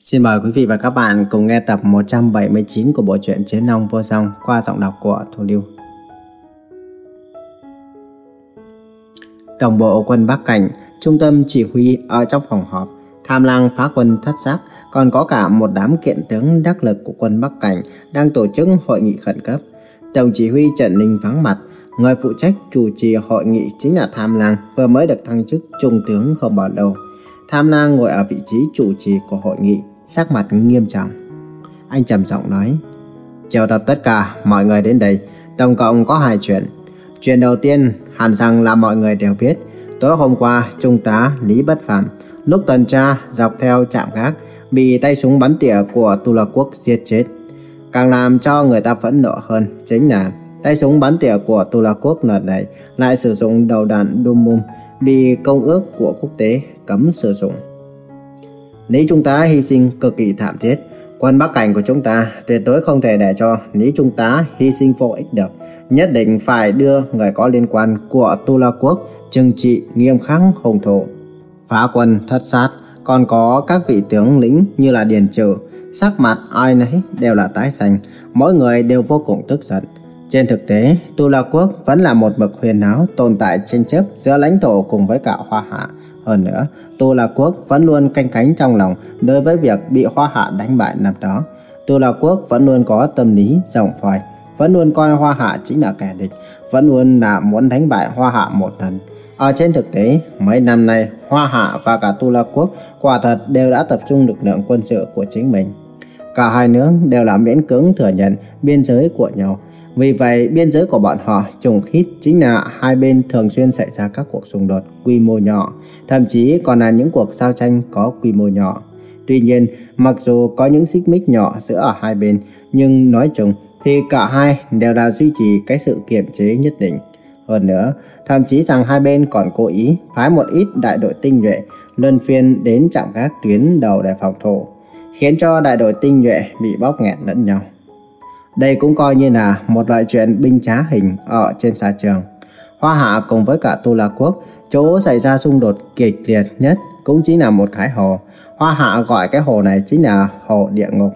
Xin mời quý vị và các bạn cùng nghe tập 179 của bộ truyện Chiến Long Vô Song qua giọng đọc của Thu Lưu. Tổng bộ quân Bắc Cảnh, trung tâm chỉ huy ở trong phòng họp, tham lang phá quân thất sắc, còn có cả một đám kiện tướng đắc lực của quân Bắc Cảnh đang tổ chức hội nghị khẩn cấp. Tổng chỉ huy Trần Ninh vắng mặt, người phụ trách chủ trì hội nghị chính là Tham Lang vừa mới được thăng chức trung tướng không bao lâu. Tham Lang ngồi ở vị trí chủ trì của hội nghị, sắc mặt nghiêm trọng. Anh trầm giọng nói, triệu tập tất cả mọi người đến đây, tổng cộng có hai chuyện. Chuyện đầu tiên, hẳn rằng là mọi người đều biết, tối hôm qua, Trung tá Lý Bất Phạm lúc tuần tra dọc theo trạm gác bị tay súng bắn tỉa của Tu La Quốc giết chết. Càng làm cho người ta phẫn nộ hơn chính là tay súng bắn tỉa của Tu La Quốc lần này lại sử dụng đầu đạn Dumum bị công ước của quốc tế cấm sử dụng. Lý Trung tá hy sinh cực kỳ thảm thiết, quân Bắc Cảnh của chúng ta tuyệt đối không thể để cho Lý Trung tá hy sinh vô ích được. Nhất định phải đưa người có liên quan của Tu La Quốc trừng trị nghiêm khắc hùng thủ. Phá quân thất sát, còn có các vị tướng lĩnh như là Điền Trừ, sắc mặt ai nấy đều là tái xanh, mỗi người đều vô cùng tức giận. Trên thực tế, Tu La Quốc vẫn là một bậc huyền áo tồn tại tranh chấp giữa lãnh thổ cùng với cả Hoa Hạ. Hơn nữa, Tu La Quốc vẫn luôn canh cánh trong lòng đối với việc bị Hoa Hạ đánh bại năm đó. Tu La Quốc vẫn luôn có tâm lý rộng phòi, vẫn luôn coi Hoa Hạ chính là kẻ địch, vẫn luôn là muốn đánh bại Hoa Hạ một lần. Ở trên thực tế, mấy năm nay, Hoa Hạ và cả Tu La Quốc quả thật đều đã tập trung lực lượng quân sự của chính mình. Cả hai nước đều là miễn cưỡng thừa nhận biên giới của nhau. Vì vậy, biên giới của bọn họ trùng khít chính là hai bên thường xuyên xảy ra các cuộc xung đột quy mô nhỏ, thậm chí còn là những cuộc giao tranh có quy mô nhỏ. Tuy nhiên, mặc dù có những xích mích nhỏ giữa ở hai bên, nhưng nói chung thì cả hai đều đã duy trì cái sự kiềm chế nhất định. Hơn nữa, thậm chí rằng hai bên còn cố ý phái một ít đại đội tinh nhuệ luân phiên đến chạm các tuyến đầu để phòng thủ, khiến cho đại đội tinh nhuệ bị bóp nghẹt lẫn nhau. Đây cũng coi như là một loại chuyện binh trá hình ở trên xa trường. Hoa Hạ cùng với cả Tu La Quốc, chỗ xảy ra xung đột kịch liệt nhất cũng chính là một cái hồ. Hoa Hạ gọi cái hồ này chính là hồ địa ngục.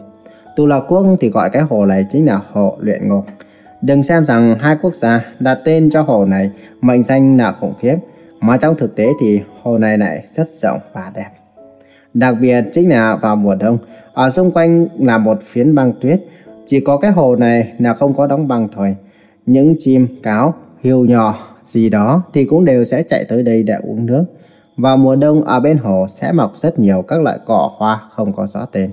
Tu La Quốc thì gọi cái hồ này chính là hồ luyện ngục. Đừng xem rằng hai quốc gia đặt tên cho hồ này mệnh danh là khủng khiếp, mà trong thực tế thì hồ này lại rất rộng và đẹp. Đặc biệt chính là vào mùa đông, ở xung quanh là một phiến băng tuyết, chỉ có cái hồ này là không có đóng băng thôi. Những chim, cáo, hiêu nhỏ gì đó thì cũng đều sẽ chạy tới đây để uống nước. Vào mùa đông ở bên hồ sẽ mọc rất nhiều các loại cỏ hoa không có rõ tên.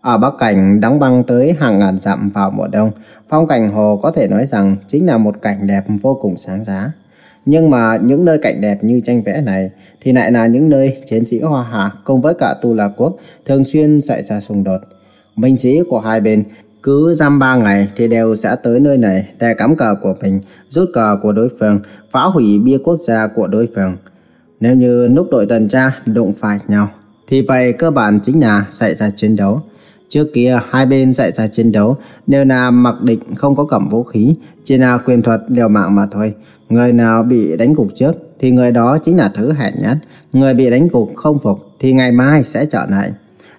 Ở Bắc Cảnh đóng băng tới hàng ngàn dặm vào mùa đông, phong cảnh hồ có thể nói rằng chính là một cảnh đẹp vô cùng sáng giá. Nhưng mà những nơi cảnh đẹp như tranh vẽ này thì lại là những nơi chiến sĩ Hoa Hạ cùng với cả Tu La Quốc thường xuyên xảy ra xung đột. Binh sĩ của hai bên cứ giam ba ngày thì đều sẽ tới nơi này để cắm cờ của mình, rút cờ của đối phương, phá hủy bia quốc gia của đối phương. Nếu như lúc đội tuần tra đụng phải nhau, thì vậy cơ bản chính là xảy ra chiến đấu. Trước kia hai bên xảy ra chiến đấu đều là mặc định không có cầm vũ khí, chỉ là quyền thuật liều mạng mà thôi. Người nào bị đánh gục trước thì người đó chính là thứ hèn nhát, người bị đánh gục không phục thì ngày mai sẽ trở lại.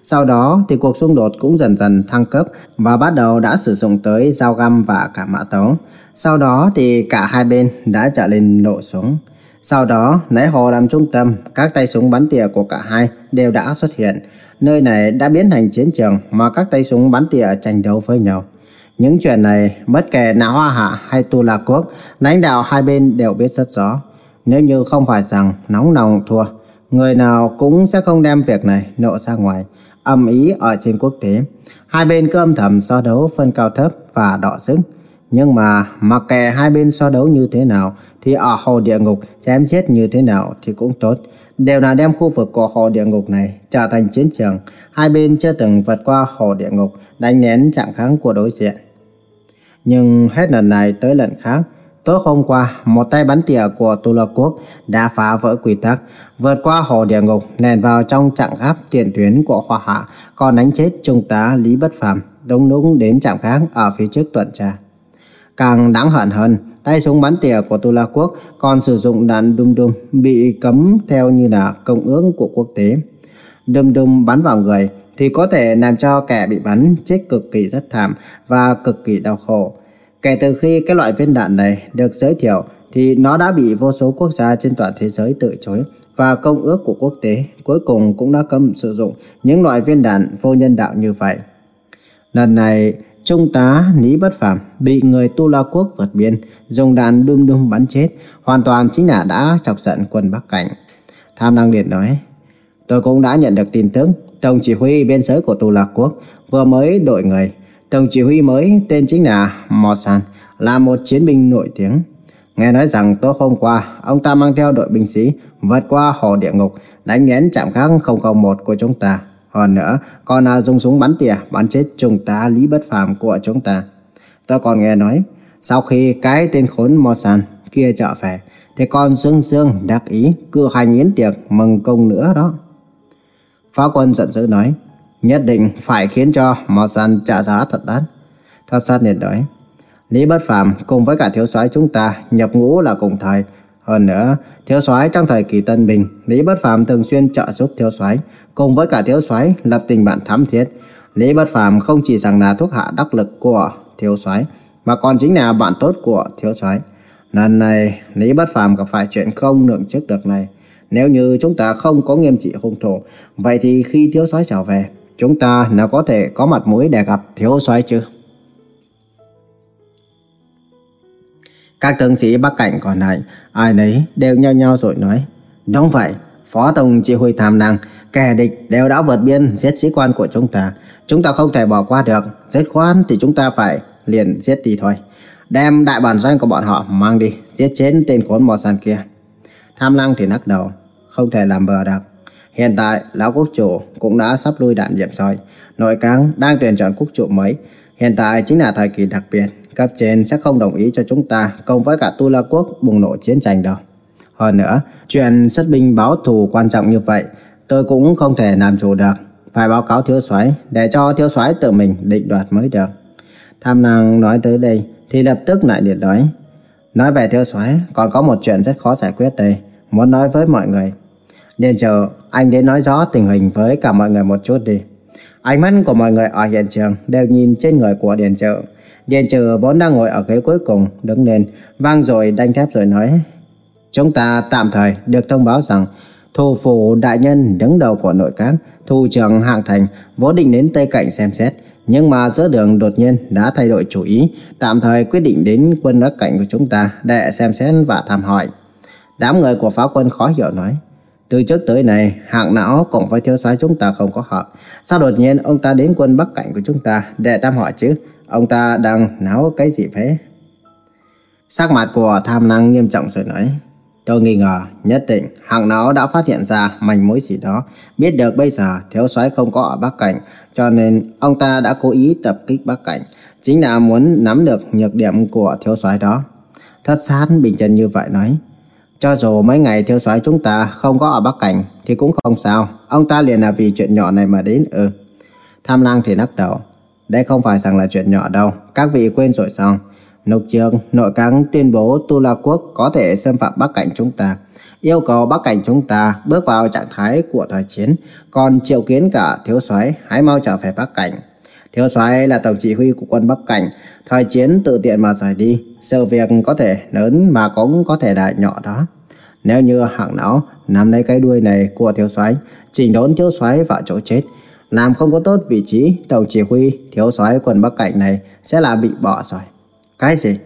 Sau đó thì cuộc xung đột cũng dần dần thăng cấp và bắt đầu đã sử dụng tới dao găm và cả mã tấu. Sau đó thì cả hai bên đã trở lên nổ súng. Sau đó, lấy hồ làm trung tâm, các tay súng bắn tỉa của cả hai đều đã xuất hiện. Nơi này đã biến thành chiến trường mà các tay súng bắn tỉa tranh đấu với nhau. Những chuyện này, bất kể là Hoa Hạ hay Tu La Quốc, lãnh đạo hai bên đều biết rất rõ. Nếu như không phải rằng nóng lòng thua, người nào cũng sẽ không đem việc này nộ ra ngoài âm ý ở trên quốc tế. Hai bên cứ âm thầm so đấu phân cao thấp và đọ sức. Nhưng mà mặc kệ hai bên so đấu như thế nào thì ở hồ địa ngục chém giết như thế nào thì cũng tốt. Đều là đem khu vực của hồ địa ngục này trở thành chiến trường. Hai bên chưa từng vượt qua hồ địa ngục đánh nén trạng kháng của đối diện. Nhưng hết lần này tới lần khác, Tối hôm qua, một tay bắn tỉa của Tu La Quốc đã phá vỡ quy tắc, vượt qua hồ địa ngục, nền vào trong trạng áp tiền tuyến của Hoa Hạ, còn đánh chết Trung tá Lý Bất Phàm, đúng đúng đến trạm khác ở phía trước tuần tra. Càng đáng hận hơn, tay súng bắn tỉa của Tu La Quốc còn sử dụng đạn đum đum bị cấm theo như là công ước của quốc tế. Đum đum bắn vào người thì có thể làm cho kẻ bị bắn chết cực kỳ rất thảm và cực kỳ đau khổ. Kể từ khi cái loại viên đạn này được giới thiệu thì nó đã bị vô số quốc gia trên toàn thế giới từ chối và công ước của quốc tế cuối cùng cũng đã cấm sử dụng những loại viên đạn vô nhân đạo như vậy. Lần này, Trung tá Lý Bất Phạm bị người Tu La Quốc vượt biên dùng đạn đum đum bắn chết, hoàn toàn chính là đã chọc giận quân Bắc Cảnh. Tham Năng Liệt nói, tôi cũng đã nhận được tin tức, Tổng chỉ huy biên giới của Tu La Quốc vừa mới đổi người. Tổng chỉ huy mới tên chính là Mò Sàn là một chiến binh nổi tiếng. Nghe nói rằng tối hôm qua, ông ta mang theo đội binh sĩ vượt qua hồ địa ngục, đánh nghén trạm kháng 001 của chúng ta. Hơn nữa, còn là dùng súng bắn tỉa bắn chết trung tá Lý Bất Phàm của chúng ta. Tôi còn nghe nói, sau khi cái tên khốn Mosan kia trở về, thì con Dương Dương đắc ý cử hành yến tiệc mừng công nữa đó. Phá quân giận dữ nói, nhất định phải khiến cho Mosan trả giá thật đắt. Thất sát liền nói, Lý Bất Phàm cùng với cả thiếu soái chúng ta nhập ngũ là cùng thời. Hơn nữa, thiếu soái trong thời kỳ Tân Bình, Lý Bất Phàm thường xuyên trợ giúp thiếu soái, cùng với cả thiếu soái lập tình bạn thắm thiết. Lý Bất Phàm không chỉ rằng là thuốc hạ đắc lực của thiếu soái, mà còn chính là bạn tốt của thiếu soái. Lần này, Lý Bất Phàm gặp phải chuyện không lượng trước được này. Nếu như chúng ta không có nghiêm trị hung thủ, vậy thì khi thiếu soái trở về, chúng ta nào có thể có mặt mũi để gặp thiếu soái chứ? Các tướng sĩ Bắc Cảnh còn lại, ai nấy đều nhao nhao rồi nói. Đúng vậy, Phó Tổng chỉ huy tham năng, kẻ địch đều đã vượt biên giết sĩ quan của chúng ta. Chúng ta không thể bỏ qua được, giết khoan thì chúng ta phải liền giết đi thôi. Đem đại bản doanh của bọn họ mang đi, giết chết tên khốn mò sàn kia. Tham năng thì nắc đầu, không thể làm bờ được. Hiện tại, Lão Quốc Chủ cũng đã sắp lui đạn diệm rồi. Nội cáng đang tuyển chọn quốc chủ mới. Hiện tại chính là thời kỳ đặc biệt cấp trên sẽ không đồng ý cho chúng ta cùng với cả Tu La Quốc bùng nổ chiến tranh đâu. Hơn nữa, chuyện xuất binh báo thù quan trọng như vậy, tôi cũng không thể làm chủ được. Phải báo cáo thiếu soái để cho thiếu soái tự mình định đoạt mới được. Tham năng nói tới đây thì lập tức lại điện nói. Nói về thiếu soái còn có một chuyện rất khó giải quyết đây, muốn nói với mọi người. Nên chờ anh đến nói rõ tình hình với cả mọi người một chút đi. Ánh mắt của mọi người ở hiện trường đều nhìn trên người của Điền trợ. Điền trừ vốn đang ngồi ở ghế cuối cùng, đứng lên, vang rồi đanh thép rồi nói. Chúng ta tạm thời được thông báo rằng thủ phủ đại nhân đứng đầu của nội các, thủ trưởng hạng thành vốn định đến Tây cạnh xem xét, nhưng mà giữa đường đột nhiên đã thay đổi chủ ý, tạm thời quyết định đến quân đất cạnh của chúng ta để xem xét và thăm hỏi. Đám người của pháo quân khó hiểu nói, từ trước tới này, hạng não cũng với thiếu soái chúng ta không có họ. Sao đột nhiên ông ta đến quân Bắc Cảnh của chúng ta để thăm hỏi chứ? Ông ta đang náo cái gì thế? Sắc mặt của tham năng nghiêm trọng rồi nói. Tôi nghi ngờ nhất định hạng nó đã phát hiện ra manh mối gì đó. Biết được bây giờ thiếu soái không có ở Bắc Cảnh. Cho nên ông ta đã cố ý tập kích Bắc Cảnh. Chính là muốn nắm được nhược điểm của thiếu soái đó. Thất sát bình chân như vậy nói. Cho dù mấy ngày thiếu soái chúng ta không có ở Bắc Cảnh thì cũng không sao. Ông ta liền là vì chuyện nhỏ này mà đến. Ừ. Tham lang thì lắc đầu. Đây không phải rằng là chuyện nhỏ đâu, các vị quên rồi sao? Lục Trường, nội cáng tuyên bố Tu La Quốc có thể xâm phạm Bắc Cảnh chúng ta, yêu cầu Bắc Cảnh chúng ta bước vào trạng thái của thời chiến, còn triệu kiến cả thiếu soái hãy mau trở về Bắc Cảnh. Thiếu soái là tổng chỉ huy của quân Bắc Cảnh, thời chiến tự tiện mà rời đi, sự việc có thể lớn mà cũng có thể là nhỏ đó. Nếu như hạng não nắm lấy cái đuôi này của thiếu soái, chỉnh đốn thiếu soái vào chỗ chết, làm không có tốt vị trí tổng chỉ huy thiếu soái quân Bắc Cảnh này sẽ là bị bỏ rồi. Cái gì?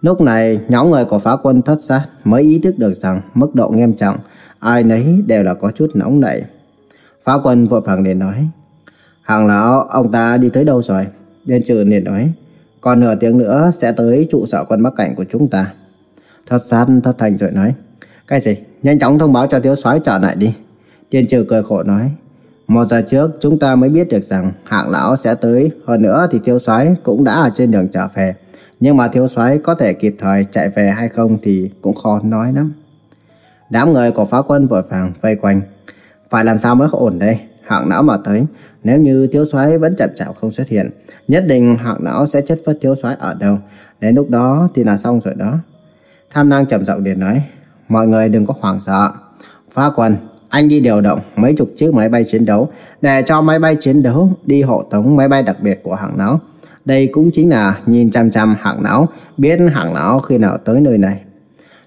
Lúc này, nhóm người của phá quân thất sát mới ý thức được rằng mức độ nghiêm trọng, ai nấy đều là có chút nóng nảy. Phá quân vội vàng liền nói, Hàng lão, ông ta đi tới đâu rồi? nhân trừ liền nói, còn nửa tiếng nữa sẽ tới trụ sở quân Bắc Cảnh của chúng ta. Thất sát thất thành rồi nói, cái gì? Nhanh chóng thông báo cho thiếu soái trở lại đi. tiên trừ cười khổ nói, một giờ trước chúng ta mới biết được rằng hạng lão sẽ tới, hơn nữa thì thiếu soái cũng đã ở trên đường trở về. Nhưng mà thiếu soái có thể kịp thời chạy về hay không thì cũng khó nói lắm. Đám người của phá quân vội vàng vây quanh. Phải làm sao mới ổn đây? Hạng lão mà tới, nếu như thiếu soái vẫn chậm chạp không xuất hiện, nhất định hạng lão sẽ chất vất thiếu soái ở đâu. Đến lúc đó thì là xong rồi đó. Tham năng trầm giọng điện nói, mọi người đừng có hoảng sợ. Phá quân, anh đi điều động mấy chục chiếc máy bay chiến đấu để cho máy bay chiến đấu đi hộ tống máy bay đặc biệt của hạng não. Đây cũng chính là nhìn chăm chăm hạng não, biết hạng não khi nào tới nơi này.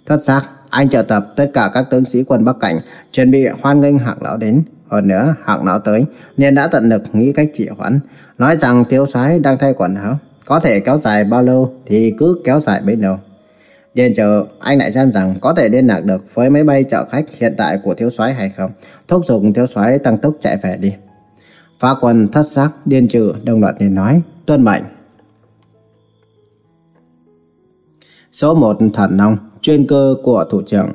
Thất xác, anh triệu tập tất cả các tướng sĩ quân Bắc Cảnh, chuẩn bị hoan nghênh hạng não đến. Hơn nữa, hạng não tới, nên đã tận lực nghĩ cách trị hoãn, nói rằng thiếu soái đang thay quần áo, có thể kéo dài bao lâu thì cứ kéo dài bấy lâu. Điền chờ anh lại xem rằng có thể liên lạc được với máy bay chở khách hiện tại của thiếu soái hay không, thúc giục thiếu soái tăng tốc chạy về đi. Phá quân thất sắc điên trừ đồng loạt liền nói, tuân mệnh. Số 1 thần nông, chuyên cơ của thủ trưởng.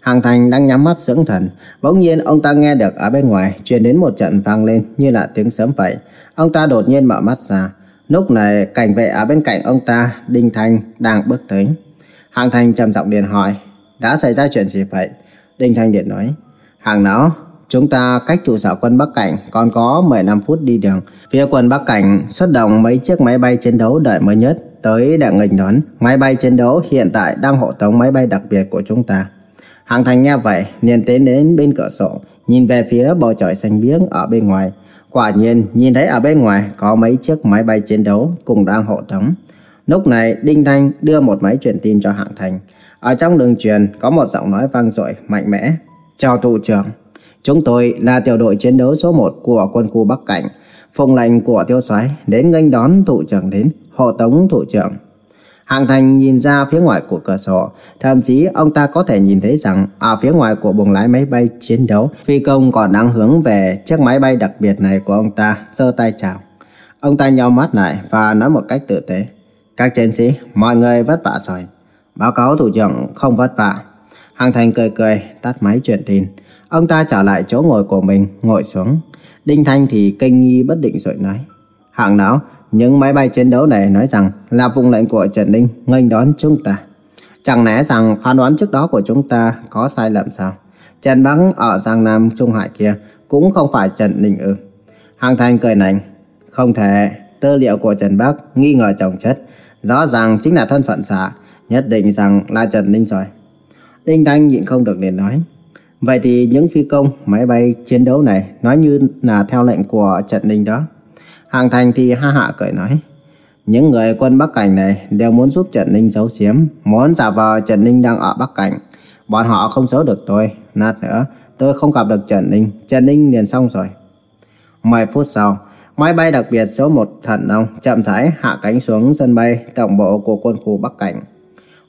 Hàng Thành đang nhắm mắt dưỡng thần, bỗng nhiên ông ta nghe được ở bên ngoài truyền đến một trận vang lên như là tiếng sấm vậy. Ông ta đột nhiên mở mắt ra. Lúc này cảnh vệ ở bên cạnh ông ta, Đinh Thanh đang bước tới. Hàng Thành trầm giọng điện hỏi, đã xảy ra chuyện gì vậy? Đinh Thanh điện nói, hàng não, chúng ta cách trụ sở quân Bắc Cảnh còn có 15 phút đi đường. Phía quân Bắc Cảnh xuất động mấy chiếc máy bay chiến đấu đợi mới nhất tới để nghênh đón. Máy bay chiến đấu hiện tại đang hộ tống máy bay đặc biệt của chúng ta. Hàng Thành nghe vậy, liền tiến đến bên cửa sổ, nhìn về phía bầu trời xanh biếc ở bên ngoài. Quả nhiên, nhìn thấy ở bên ngoài có mấy chiếc máy bay chiến đấu cùng đang hộ tống. Lúc này, Đinh Thanh đưa một máy truyền tin cho Hạng Thành. Ở trong đường truyền có một giọng nói vang dội mạnh mẽ. Chào thủ trưởng, chúng tôi là tiểu đội chiến đấu số 1 của quân khu Bắc Cảnh. Phùng lệnh của tiêu soái đến nghênh đón thủ trưởng đến hộ tống thủ trưởng. Hạng Thành nhìn ra phía ngoài của cửa sổ, thậm chí ông ta có thể nhìn thấy rằng ở phía ngoài của buồng lái máy bay chiến đấu, phi công còn đang hướng về chiếc máy bay đặc biệt này của ông ta, giơ tay chào. Ông ta nhau mắt lại và nói một cách tử tế. Các chiến sĩ, mọi người vất vả rồi. Báo cáo thủ trưởng không vất vả. Hàng Thành cười cười, tắt máy truyền tin. Ông ta trở lại chỗ ngồi của mình, ngồi xuống. Đinh Thanh thì kinh nghi bất định rồi nói. Hạng não, những máy bay chiến đấu này nói rằng là vùng lệnh của Trần Ninh nghênh đón chúng ta. Chẳng lẽ rằng phán đoán trước đó của chúng ta có sai lầm sao? Trần bắc ở Giang Nam Trung Hải kia cũng không phải Trần Ninh ư. Hàng Thành cười nảnh. Không thể, tư liệu của Trần Bắc nghi ngờ chồng chất. Rõ ràng chính là thân phận giả, nhất định rằng là Trần Ninh rồi. Đinh Thanh nhịn không được liền nói. Vậy thì những phi công máy bay chiến đấu này nói như là theo lệnh của Trần Ninh đó. Hàng Thành thì ha hạ cười nói. Những người quân Bắc Cảnh này đều muốn giúp Trần Ninh giấu giếm, muốn giả vờ Trần Ninh đang ở Bắc Cảnh. Bọn họ không giấu được tôi, nát nữa, tôi không gặp được Trần Ninh, Trần Ninh liền xong rồi. 10 phút sau, máy bay đặc biệt số 1 Thần Long chậm rãi hạ cánh xuống sân bay tổng bộ của quân khu Bắc Cảnh.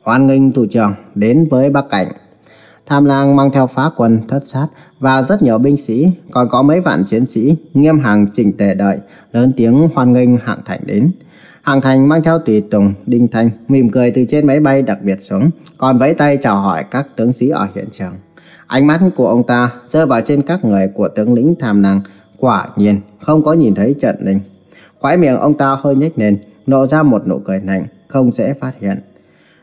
Hoan nghênh thủ trưởng đến với Bắc Cảnh. Tham lang mang theo phá quân thất sát và rất nhiều binh sĩ, còn có mấy vạn chiến sĩ nghiêm hàng chỉnh tề đợi, lớn tiếng hoan nghênh Hạng Thành đến. Hạng Thành mang theo tùy tùng, Đinh Thanh mỉm cười từ trên máy bay đặc biệt xuống, còn vẫy tay chào hỏi các tướng sĩ ở hiện trường. Ánh mắt của ông ta rơi vào trên các người của tướng lĩnh tham năng, quả nhiên không có nhìn thấy trận đình. Khóe miệng ông ta hơi nhếch lên, nộ ra một nụ cười lạnh, không dễ phát hiện.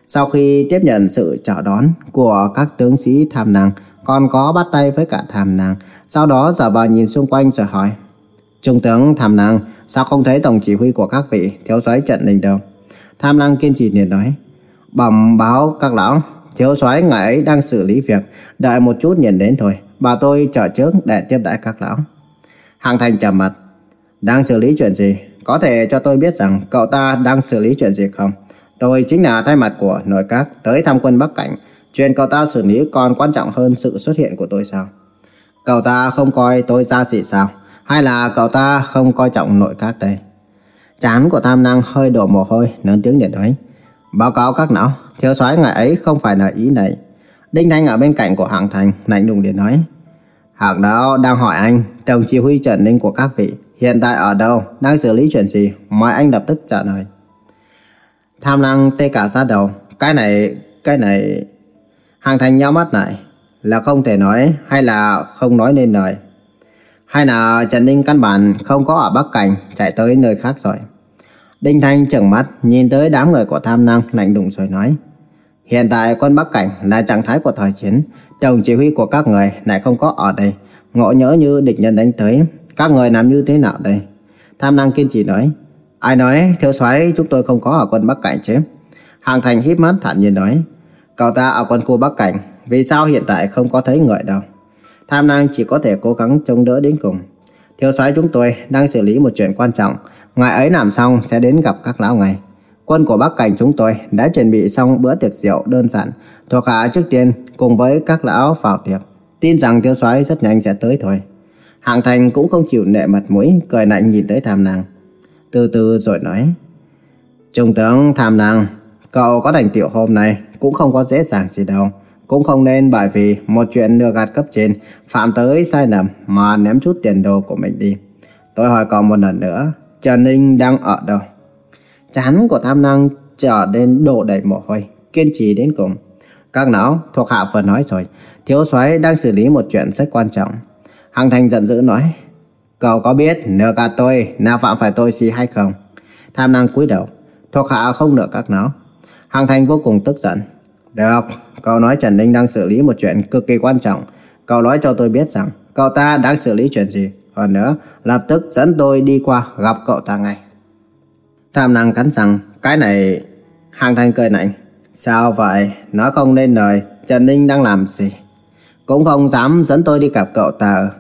Sau khi tiếp nhận sự chào đón của các tướng sĩ tham năng, còn có bắt tay với cả tham năng, sau đó giả vờ nhìn xung quanh rồi hỏi. Trung tướng tham năng, sao không thấy tổng chỉ huy của các vị thiếu soái trận đình đâu? Tham năng kiên trì liền nói. Bẩm báo các lão, thiếu soái ngài ấy đang xử lý việc, đợi một chút nhìn đến thôi. Bà tôi chờ trước để tiếp đãi các lão. Hàng thành trầm mặt. Đang xử lý chuyện gì? Có thể cho tôi biết rằng cậu ta đang xử lý chuyện gì không? Tôi chính là thay mặt của nội các tới thăm quân Bắc Cảnh. Chuyện cậu ta xử lý còn quan trọng hơn sự xuất hiện của tôi sao? Cậu ta không coi tôi ra gì sao? Hay là cậu ta không coi trọng nội các đây? Chán của tham năng hơi đổ mồ hôi, lớn tiếng để nói. Báo cáo các não, thiếu soái ngài ấy không phải là ý này. Đinh Thanh ở bên cạnh của Hạng Thành, lạnh lùng để nói. Hạc đó đang hỏi anh, tổng chỉ huy Trần Ninh của các vị, hiện tại ở đâu, đang xử lý chuyện gì, mời anh lập tức trả lời. Tham năng tê cả ra đầu, cái này, cái này... Hàng Thành nhắm mắt lại, là không thể nói hay là không nói nên lời. Hay là Trần Ninh căn bản không có ở Bắc Cảnh, chạy tới nơi khác rồi. Đinh Thanh trừng mắt, nhìn tới đám người của tham năng, lạnh đùng rồi nói. Hiện tại quân Bắc Cảnh là trạng thái của thời chiến, tổng chỉ huy của các người lại không có ở đây. Ngộ nhỡ như địch nhân đánh tới, các người làm như thế nào đây? Tham năng kiên trì nói. Ai nói thiếu soái chúng tôi không có ở quân Bắc Cảnh chứ? Hàng Thành híp mắt thản nhiên nói. Cậu ta ở quân khu Bắc Cảnh, vì sao hiện tại không có thấy người đâu? Tham năng chỉ có thể cố gắng chống đỡ đến cùng. Thiếu soái chúng tôi đang xử lý một chuyện quan trọng. Ngài ấy làm xong sẽ đến gặp các lão ngài. Quân của Bắc Cảnh chúng tôi đã chuẩn bị xong bữa tiệc rượu đơn giản. Thuộc hạ trước tiên cùng với các lão vào tiệc. Tin rằng thiếu soái rất nhanh sẽ tới thôi. Hạng Thành cũng không chịu nệ mặt mũi, cười lạnh nhìn tới Tham Nàng. Từ từ rồi nói. Trung tướng Tham Nàng, cậu có thành tựu hôm nay cũng không có dễ dàng gì đâu. Cũng không nên bởi vì một chuyện lừa gạt cấp trên phạm tới sai lầm mà ném chút tiền đồ của mình đi. Tôi hỏi cậu một lần nữa, Trần Ninh đang ở đâu? Chán của tham năng trở nên đổ đầy mồ hôi, kiên trì đến cùng. Các não thuộc hạ vừa nói rồi, thiếu soái đang xử lý một chuyện rất quan trọng. Hằng Thành giận dữ nói, cậu có biết nợ cả tôi nào phạm phải tôi gì hay không? Tham năng cúi đầu, thuộc hạ không nợ các não. Hằng Thành vô cùng tức giận. Được, cậu nói Trần Ninh đang xử lý một chuyện cực kỳ quan trọng. Cậu nói cho tôi biết rằng cậu ta đang xử lý chuyện gì. Hơn nữa, lập tức dẫn tôi đi qua gặp cậu ta ngay. Tham năng cắn rằng, cái này... Hàng thành cười lạnh. Sao vậy? nó không nên lời, Trần Ninh đang làm gì? Cũng không dám dẫn tôi đi gặp cậu ta.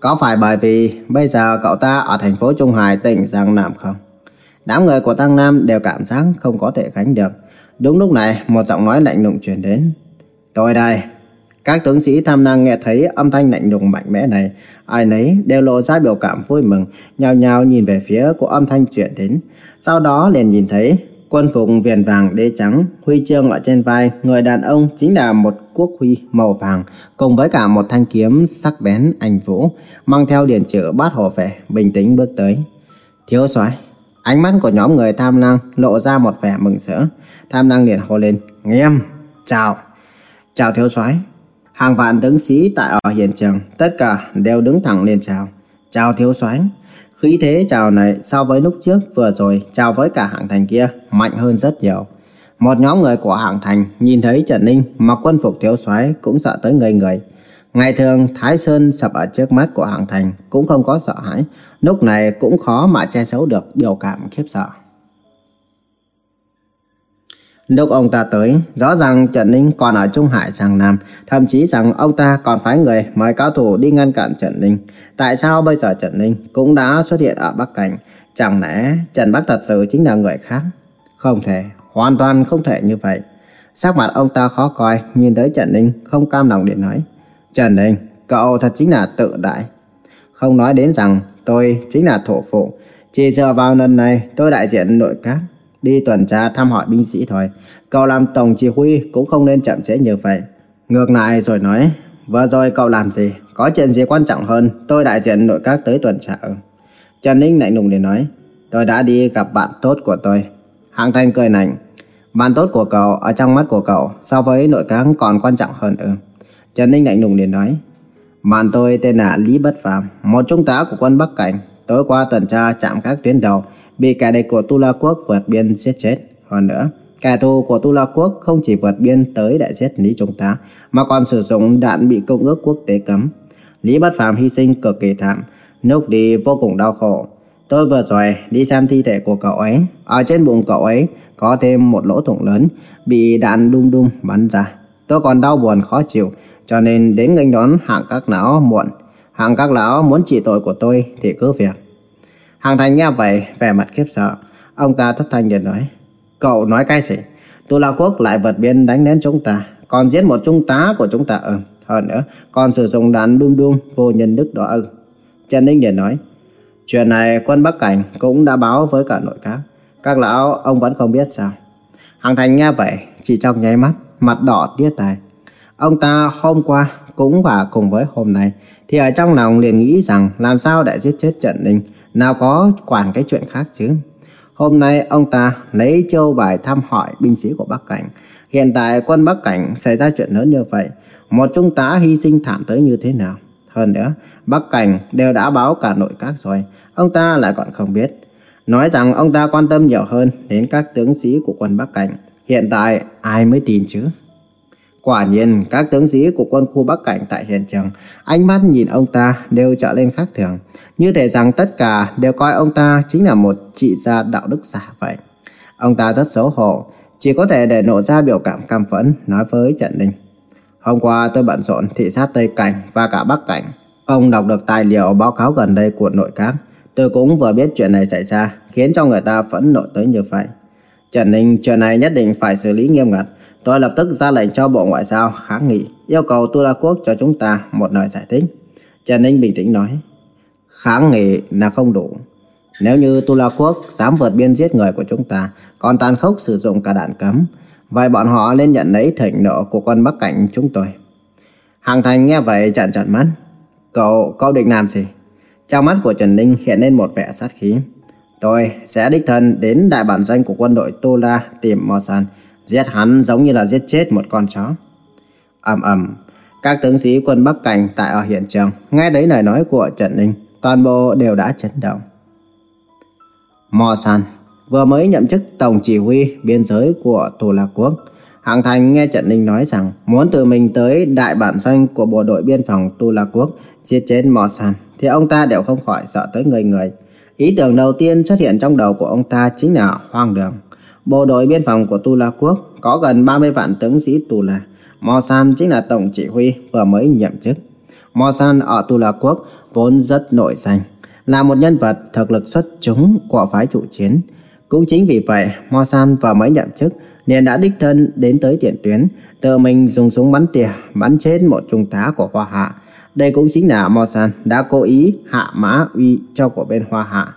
Có phải bởi vì bây giờ cậu ta ở thành phố Trung Hải tỉnh Giang Nam không? Đám người của Tăng Nam đều cảm giác không có thể gánh được. Đúng lúc này, một giọng nói lạnh lùng truyền đến. Tôi đây. Các tướng sĩ tham năng nghe thấy âm thanh lạnh lùng mạnh mẽ này, ai nấy đều lộ ra biểu cảm vui mừng, nhao nhao nhìn về phía của âm thanh truyền đến. Sau đó liền nhìn thấy quân phục viền vàng đế trắng, huy chương ở trên vai, người đàn ông chính là một quốc huy màu vàng, cùng với cả một thanh kiếm sắc bén anh vũ, mang theo điện chữ bát hồ vệ, bình tĩnh bước tới. Thiếu soái ánh mắt của nhóm người tham lang lộ ra một vẻ mừng rỡ. Tham lang liền hô lên, nghiêm, chào, chào thiếu soái Hàng vạn tướng sĩ tại ở hiện trường, tất cả đều đứng thẳng lên chào. Chào thiếu soái Khí thế chào này so với lúc trước vừa rồi chào với cả hạng thành kia mạnh hơn rất nhiều. Một nhóm người của hạng thành nhìn thấy Trần Ninh mặc quân phục thiếu soái cũng sợ tới ngây người. Ngày thường Thái Sơn sập ở trước mắt của hạng thành cũng không có sợ hãi, lúc này cũng khó mà che giấu được biểu cảm khiếp sợ. Lúc ông ta tới, rõ ràng Trần Ninh còn ở Trung Hải Giang Nam, thậm chí rằng ông ta còn phái người mời cao thủ đi ngăn cản Trần Ninh. Tại sao bây giờ Trần Ninh cũng đã xuất hiện ở Bắc Cảnh? Chẳng lẽ Trần Bắc thật sự chính là người khác? Không thể, hoàn toàn không thể như vậy. Sắc mặt ông ta khó coi, nhìn tới Trần Ninh không cam lòng để nói. Trần Ninh, cậu thật chính là tự đại. Không nói đến rằng tôi chính là thổ phụ. Chỉ dựa vào lần này tôi đại diện nội các đi tuần tra thăm hỏi binh sĩ thôi. Cậu làm tổng chỉ huy cũng không nên chậm trễ như vậy. Ngược lại rồi nói, vừa rồi cậu làm gì? Có chuyện gì quan trọng hơn, tôi đại diện nội các tới tuần tra. Trần Ninh lạnh lùng để nói, tôi đã đi gặp bạn tốt của tôi. Hạng Thanh cười lạnh, bạn tốt của cậu ở trong mắt của cậu so với nội các còn quan trọng hơn ư. Trần Ninh lạnh lùng để nói, bạn tôi tên là Lý Bất Phạm, một trung tá của quân Bắc Cảnh. Tối qua tuần tra chạm các tuyến đầu, bị kẻ địch của Tu La Quốc vượt biên giết chết. Hơn nữa, kẻ thù của Tu La Quốc không chỉ vượt biên tới đại giết Lý Trung tá, mà còn sử dụng đạn bị công ước quốc tế cấm. Lý Bất Phàm hy sinh cực kỳ thảm, lúc đi vô cùng đau khổ. Tôi vừa rồi đi xem thi thể của cậu ấy, ở trên bụng cậu ấy có thêm một lỗ thủng lớn, bị đạn đung đung bắn ra. Tôi còn đau buồn khó chịu, cho nên đến nghênh đón hạng các lão muộn. Hạng các lão muốn trị tội của tôi thì cứ việc. Hàng Thành nghe vậy, vẻ mặt khiếp sợ. Ông ta thất thanh liền nói, cậu nói cái gì? Tù La Quốc lại vượt biên đánh đến chúng ta, còn giết một trung tá của chúng ta ừ. Hơn nữa, còn sử dụng đạn đun đun vô nhân đức đó ư. Trần Ninh liền nói, chuyện này quân Bắc Cảnh cũng đã báo với cả nội các. Các lão, ông vẫn không biết sao. Hàng Thành nghe vậy, chỉ trong nháy mắt, mặt đỏ tía tài. Ông ta hôm qua cũng và cùng với hôm nay, thì ở trong lòng liền nghĩ rằng làm sao để giết chết Trần Ninh nào có quản cái chuyện khác chứ. Hôm nay ông ta lấy châu bài thăm hỏi binh sĩ của Bắc Cảnh. Hiện tại quân Bắc Cảnh xảy ra chuyện lớn như vậy. Một trung tá hy sinh thảm tới như thế nào. Hơn nữa, Bắc Cảnh đều đã báo cả nội các rồi. Ông ta lại còn không biết. Nói rằng ông ta quan tâm nhiều hơn đến các tướng sĩ của quân Bắc Cảnh. Hiện tại ai mới tin chứ? Quả nhiên, các tướng sĩ của quân khu Bắc Cảnh tại hiện trường, ánh mắt nhìn ông ta đều trở lên khác thường. Như thể rằng tất cả đều coi ông ta chính là một trị gia đạo đức giả vậy. Ông ta rất xấu hổ, chỉ có thể để nộ ra biểu cảm cam phẫn nói với Trần Ninh. Hôm qua tôi bận rộn thị sát Tây Cảnh và cả Bắc Cảnh. Ông đọc được tài liệu báo cáo gần đây của nội các. Tôi cũng vừa biết chuyện này xảy ra, khiến cho người ta phẫn nộ tới như vậy. Trần Ninh, chuyện này nhất định phải xử lý nghiêm ngặt. Tôi lập tức ra lệnh cho Bộ Ngoại giao kháng nghị, yêu cầu Tu La Quốc cho chúng ta một lời giải thích. Trần Ninh bình tĩnh nói, kháng nghị là không đủ. Nếu như Tu La Quốc dám vượt biên giết người của chúng ta, còn tàn khốc sử dụng cả đạn cấm, vậy bọn họ nên nhận lấy thịnh nộ của quân Bắc Cảnh chúng tôi. Hàng Thành nghe vậy trận trận mắt. Cậu, cậu định làm gì? Trong mắt của Trần Ninh hiện lên một vẻ sát khí. Tôi sẽ đích thân đến đại bản doanh của quân đội Tu La tìm Mosan, giết hắn giống như là giết chết một con chó. ầm ầm, các tướng sĩ quân Bắc Cảnh tại ở hiện trường nghe thấy lời nói của Trần Ninh, toàn bộ đều đã chấn động. Mò San vừa mới nhậm chức tổng chỉ huy biên giới của Tu La Quốc. Hạng Thành nghe Trần Ninh nói rằng muốn tự mình tới đại bản doanh của bộ đội biên phòng Tu La Quốc giết chết Mò San thì ông ta đều không khỏi sợ tới người người. Ý tưởng đầu tiên xuất hiện trong đầu của ông ta chính là hoang đường. Bộ đội biên phòng của Tu La Quốc có gần 30 vạn tướng sĩ Tula. Mò San chính là tổng chỉ huy vừa mới nhậm chức. Mò San ở Tu La Quốc vốn rất nổi danh, là một nhân vật thực lực xuất chúng của phái chủ chiến. Cũng chính vì vậy, Mò San vừa mới nhậm chức nên đã đích thân đến tới tiền tuyến, tự mình dùng súng bắn tỉa bắn chết một trung tá của Hoa Hạ đây cũng chính là Mo San đã cố ý hạ mã uy cho của bên Hoa Hạ.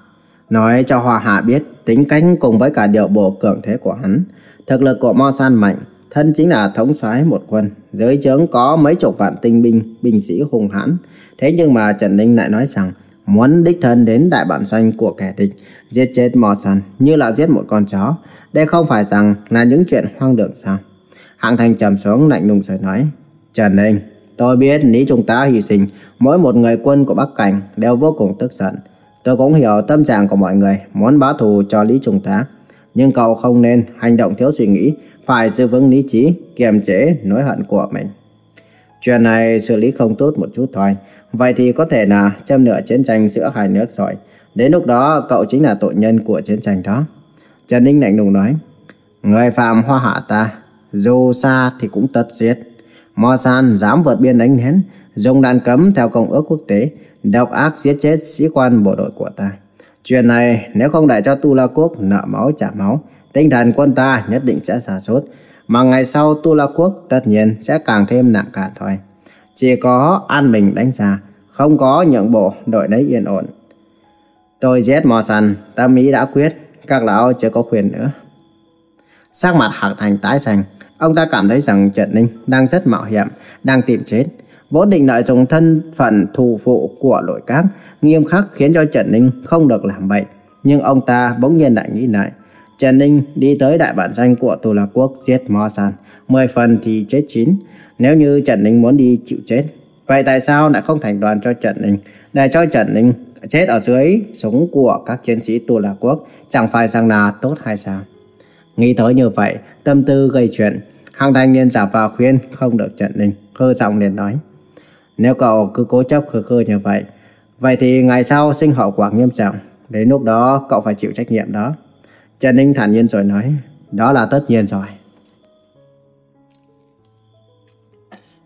Nói cho Hoa Hạ biết tính cách cùng với cả điều bộ cường thế của hắn. Thực lực của Mo San mạnh, thân chính là thống soái một quân. Dưới trướng có mấy chục vạn tinh binh, binh sĩ hùng hãn. Thế nhưng mà Trần Ninh lại nói rằng muốn đích thân đến đại bản doanh của kẻ địch, giết chết Mo San như là giết một con chó. Đây không phải rằng là những chuyện hoang đường sao? Hạng Thành trầm xuống lạnh lùng rồi nói, Trần Ninh, Tôi biết Lý chúng ta hy sinh, mỗi một người quân của Bắc Cảnh đều vô cùng tức giận. Tôi cũng hiểu tâm trạng của mọi người muốn báo thù cho Lý Trung tá. Nhưng cậu không nên hành động thiếu suy nghĩ, phải giữ vững lý trí, kiềm chế nỗi hận của mình. Chuyện này xử lý không tốt một chút thôi. Vậy thì có thể là châm nửa chiến tranh giữa hai nước rồi. Đến lúc đó cậu chính là tội nhân của chiến tranh đó. Trần Ninh lạnh lùng nói, Người phạm hoa hạ ta, dù xa thì cũng tất giết. Mò San dám vượt biên đánh hén, dùng đạn cấm theo công ước quốc tế, độc ác giết chết sĩ quan bộ đội của ta. Chuyện này nếu không để cho Tu La Quốc nợ máu trả máu, tinh thần quân ta nhất định sẽ xa sút Mà ngày sau Tu La Quốc tất nhiên sẽ càng thêm nặng cạn thôi. Chỉ có an bình đánh giá, không có nhượng bộ đội đấy yên ổn. Tôi giết Mò San, tâm ý đã quyết, các lão chưa có quyền nữa. Sắc mặt Hạc Thành tái xanh, Ông ta cảm thấy rằng Trần Ninh đang rất mạo hiểm, đang tìm chết. Vốn định lợi dụng thân phận thù phụ của nội các, nghiêm khắc khiến cho Trần Ninh không được làm vậy. Nhưng ông ta bỗng nhiên lại nghĩ lại. Trần Ninh đi tới đại bản danh của Tù Lạc Quốc giết Mo San. Mười phần thì chết chín. Nếu như Trần Ninh muốn đi chịu chết, vậy tại sao lại không thành đoàn cho Trần Ninh? Để cho Trần Ninh chết ở dưới súng của các chiến sĩ Tù Lạc Quốc chẳng phải rằng là tốt hay sao? Nghĩ tới như vậy, tâm tư gây chuyện. Hàng thanh niên giả vào khuyên không được Trần Ninh, Hơ giọng liền nói. Nếu cậu cứ cố chấp khư khư như vậy, vậy thì ngày sau sinh hậu quả nghiêm trọng. Đến lúc đó cậu phải chịu trách nhiệm đó. Trần Ninh thản nhiên rồi nói, đó là tất nhiên rồi.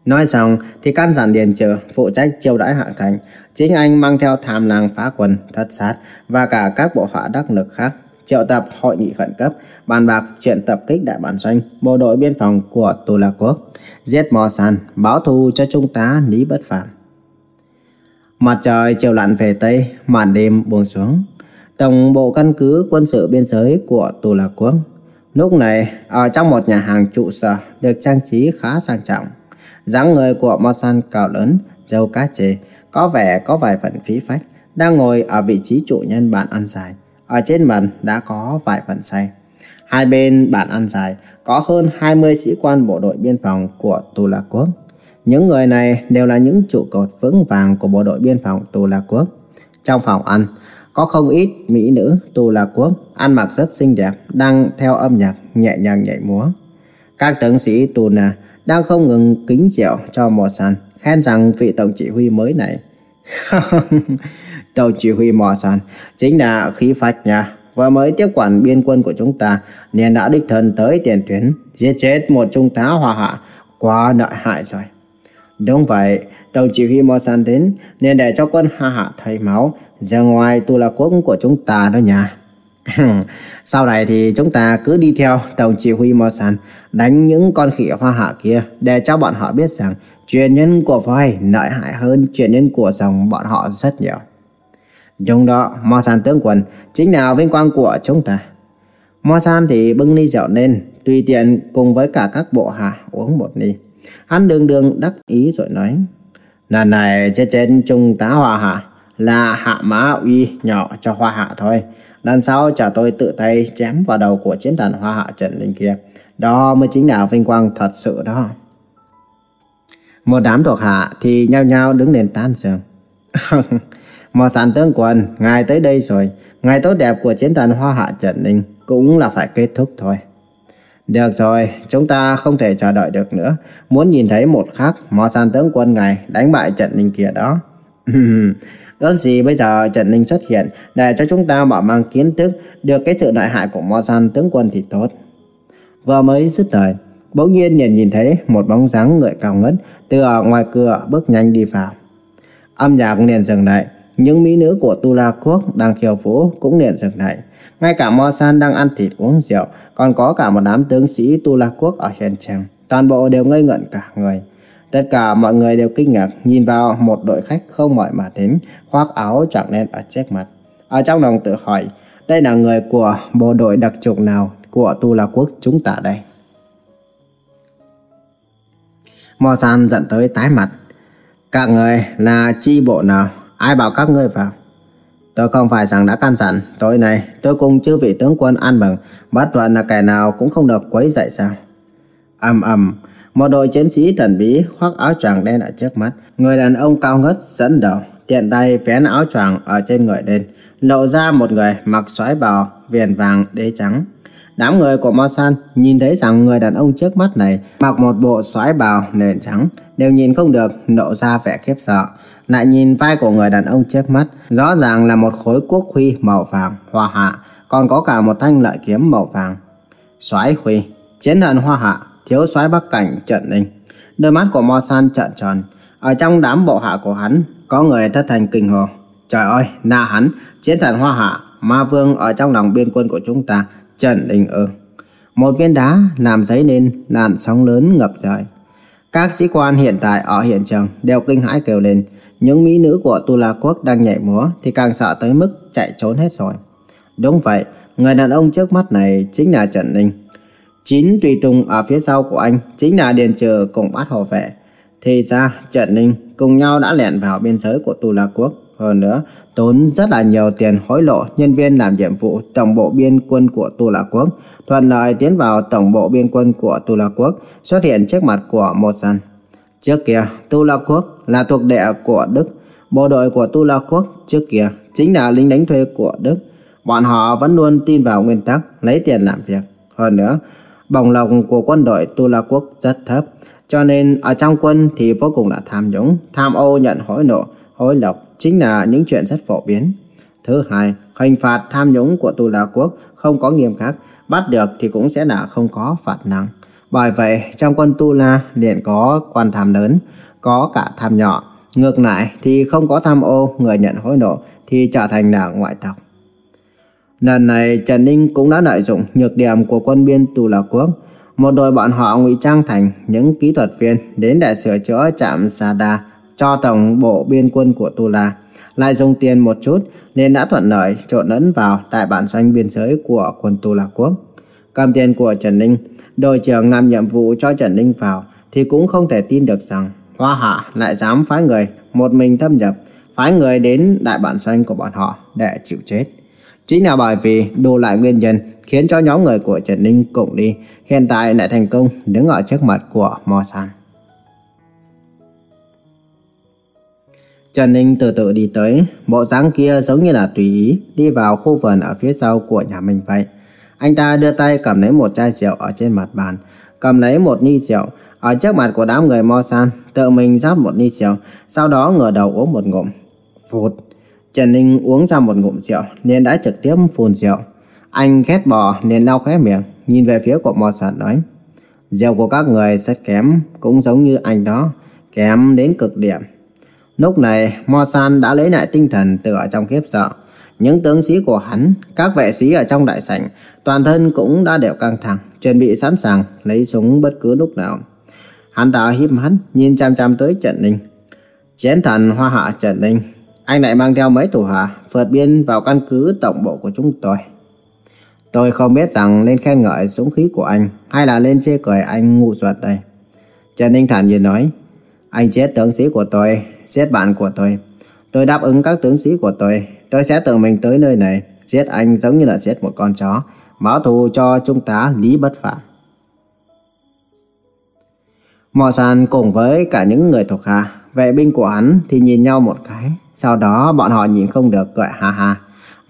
Nói xong thì căn giản điền trừ phụ trách chiêu đãi hạ thành. Chính anh mang theo tham lang phá quân, thất sát và cả các bộ họa đắc lực khác triệu tập hội nghị khẩn cấp, bàn bạc chuyện tập kích đại bản doanh, bộ đội biên phòng của Tù La Quốc, giết Mò San, báo thù cho trung tá Lý Bất Phạm. Mặt trời chiều lặn về Tây, màn đêm buông xuống. Tổng bộ căn cứ quân sự biên giới của Tù La Quốc. Lúc này, ở trong một nhà hàng trụ sở được trang trí khá sang trọng. dáng người của Mò San cao lớn, râu cá chê, có vẻ có vài phần phí phách, đang ngồi ở vị trí chủ nhân bàn ăn dài ở trên mặt đã có vài phần say. Hai bên bàn ăn dài có hơn 20 sĩ quan bộ đội biên phòng của Tù La Quốc. Những người này đều là những trụ cột vững vàng của bộ đội biên phòng Tù La Quốc. Trong phòng ăn, có không ít mỹ nữ Tù La Quốc ăn mặc rất xinh đẹp, đang theo âm nhạc nhẹ nhàng nhảy múa. Các tướng sĩ Tù Na đang không ngừng kính rượu cho Mò sàn, khen rằng vị tổng chỉ huy mới này Tổng chỉ huy Mò sàn chính là khí phách nha. Và mới tiếp quản biên quân của chúng ta nên đã đích thân tới tiền tuyến giết chết một trung tá hòa hạ quá nợ hại rồi. Đúng vậy, Tổng chỉ huy Mò sàn đến nên để cho quân Ha Hạ thay máu ra ngoài tu là quốc của chúng ta đó nha. Sau này thì chúng ta cứ đi theo Tổng chỉ huy Mò sàn đánh những con khỉ hoa hạ kia để cho bọn họ biết rằng truyền nhân của voi lợi hại hơn truyền nhân của dòng bọn họ rất nhiều. Đúng đó, Mò San tướng quân chính là vinh quang của chúng ta. Mò San thì bưng ly rượu lên, tùy tiện cùng với cả các bộ hạ uống một ly. Hắn đường đường đắc ý rồi nói, lần này chết trên trung tá hòa Hạ là hạ mã uy nhỏ cho Hoa Hạ thôi. Lần sau trả tôi tự tay chém vào đầu của chiến thần Hoa Hạ trận Linh kia. Đó mới chính là vinh quang thật sự đó. Một đám thuộc hạ thì nhao nhao đứng lên tan giường. Mò sản tướng quân, ngài tới đây rồi. Ngày tốt đẹp của chiến thần Hoa Hạ Trần Ninh cũng là phải kết thúc thôi. Được rồi, chúng ta không thể chờ đợi được nữa. Muốn nhìn thấy một khắc mò sàn tướng quân ngài đánh bại Trần Ninh kia đó. Ước gì bây giờ Trần Ninh xuất hiện để cho chúng ta mở mang kiến thức được cái sự đại hại của mò sàn tướng quân thì tốt. Vừa mới dứt lời, bỗng nhiên liền nhìn thấy một bóng dáng người cao ngất từ ở ngoài cửa bước nhanh đi vào. Âm nhạc liền dừng lại, những mỹ nữ của Tu La Quốc đang khiêu vũ cũng liền dừng lại. Ngay cả Mo San đang ăn thịt uống rượu, còn có cả một đám tướng sĩ Tu La Quốc ở hiện trường. Toàn bộ đều ngây ngẩn cả người. Tất cả mọi người đều kinh ngạc nhìn vào một đội khách không mỏi mà đến, khoác áo choàng đen ở trước mặt. Ở trong lòng tự hỏi, đây là người của bộ đội đặc trục nào của Tu La Quốc chúng ta đây? Mo San giận tới tái mặt. Các người là chi bộ nào? Ai bảo các ngươi vào? Tôi không phải rằng đã can dặn, tối nay tôi cùng chư vị tướng quân ăn mừng, bất luận là kẻ nào cũng không được quấy dậy sao. ầm ầm, một đội chiến sĩ thần bí khoác áo choàng đen ở trước mắt, người đàn ông cao ngất dẫn đầu, tiện tay vén áo choàng ở trên người lên, lộ ra một người mặc xoáy bào viền vàng đế trắng. Đám người của Mo San nhìn thấy rằng người đàn ông trước mắt này mặc một bộ xoáy bào nền trắng, đều nhìn không được lộ ra vẻ khiếp sợ. Lại nhìn vai của người đàn ông trước mắt, rõ ràng là một khối quốc huy màu vàng, hoa hạ, còn có cả một thanh lợi kiếm màu vàng. Soái huy, chiến thần hoa hạ, thiếu soái bắc cảnh trận ninh. Đôi mắt của Mo San trợn tròn. Ở trong đám bộ hạ của hắn, có người thất thành kinh hồn Trời ơi, na hắn, chiến thần hoa hạ, ma vương ở trong lòng biên quân của chúng ta, trận ninh ư. Một viên đá làm giấy nên làn sóng lớn ngập trời. Các sĩ quan hiện tại ở hiện trường đều kinh hãi kêu lên, những mỹ nữ của Tu La Quốc đang nhảy múa thì càng sợ tới mức chạy trốn hết rồi. Đúng vậy, người đàn ông trước mắt này chính là Trần Ninh. Chín tùy tùng ở phía sau của anh chính là Điền Trừ cùng bát hộ vệ. Thì ra Trần Ninh cùng nhau đã lẻn vào biên giới của Tu La Quốc. Hơn nữa, tốn rất là nhiều tiền hối lộ nhân viên làm nhiệm vụ tổng bộ biên quân của Tu La Quốc, thuận lợi tiến vào tổng bộ biên quân của Tu La Quốc, xuất hiện trước mặt của một dân. Trước kia, Tu La Quốc là thuộc địa của Đức. Bộ đội của Tu La Quốc trước kia chính là lính đánh thuê của Đức. Bọn họ vẫn luôn tin vào nguyên tắc lấy tiền làm việc. Hơn nữa, bổng lộc của quân đội Tu La Quốc rất thấp. Cho nên ở trong quân thì vô cùng là tham nhũng, tham ô nhận hối lộ, hối lộc chính là những chuyện rất phổ biến. Thứ hai, hình phạt tham nhũng của Tu La Quốc không có nghiêm khắc, bắt được thì cũng sẽ là không có phạt nặng. Bởi vậy, trong quân Tu La liền có quan tham lớn, có cả tham nhỏ. Ngược lại thì không có tham ô, người nhận hối lộ thì trở thành là ngoại tộc. Lần này Trần Ninh cũng đã lợi dụng nhược điểm của quân biên Tu La Quốc. Một đội bọn họ ngụy trang thành những kỹ thuật viên đến để sửa chữa trạm Sada cho tổng bộ biên quân của Tu La. Lại dùng tiền một chút nên đã thuận lợi trộn lẫn vào tại bản doanh biên giới của quân Tu La Quốc. Cầm tiền của Trần Ninh, đội trưởng làm nhiệm vụ cho Trần Ninh vào thì cũng không thể tin được rằng Hoa Hạ lại dám phái người một mình thâm nhập, phái người đến đại bản doanh của bọn họ để chịu chết. Chính là bởi vì đủ lại nguyên nhân khiến cho nhóm người của Trần Ninh cùng đi, hiện tại lại thành công đứng ở trước mặt của Mo San. Trần Ninh từ từ đi tới, bộ dáng kia giống như là tùy ý đi vào khu vườn ở phía sau của nhà mình vậy. Anh ta đưa tay cầm lấy một chai rượu ở trên mặt bàn, cầm lấy một ly rượu ở trước mặt của đám người Mo San, tự mình rót một ly rượu, sau đó ngửa đầu uống một ngụm. Phụt! Trần Ninh uống ra một ngụm rượu nên đã trực tiếp phun rượu. Anh ghét bỏ nên lau khóe miệng, nhìn về phía của Mo San nói. Rượu của các người rất kém, cũng giống như anh đó, kém đến cực điểm. Lúc này, Mo San đã lấy lại tinh thần từ ở trong khiếp sợ. Những tướng sĩ của hắn, các vệ sĩ ở trong đại sảnh, toàn thân cũng đã đều căng thẳng, chuẩn bị sẵn sàng lấy súng bất cứ lúc nào. Hắn ta híp mắt nhìn chăm chăm tới Trần Ninh. Chiến thần hoa hạ Trần Ninh, anh lại mang theo mấy thủ hạ vượt biên vào căn cứ tổng bộ của chúng tôi. Tôi không biết rằng nên khen ngợi dũng khí của anh hay là lên chê cười anh ngu xuẩn đây. Trần Ninh thản nhiên nói, anh chết tướng sĩ của tôi, giết bạn của tôi. Tôi đáp ứng các tướng sĩ của tôi, tôi sẽ tự mình tới nơi này, giết anh giống như là giết một con chó, báo thù cho trung tá Lý Bất Phạm. Mò sàn cùng với cả những người thuộc hạ, vệ binh của hắn thì nhìn nhau một cái, sau đó bọn họ nhìn không được cười ha ha.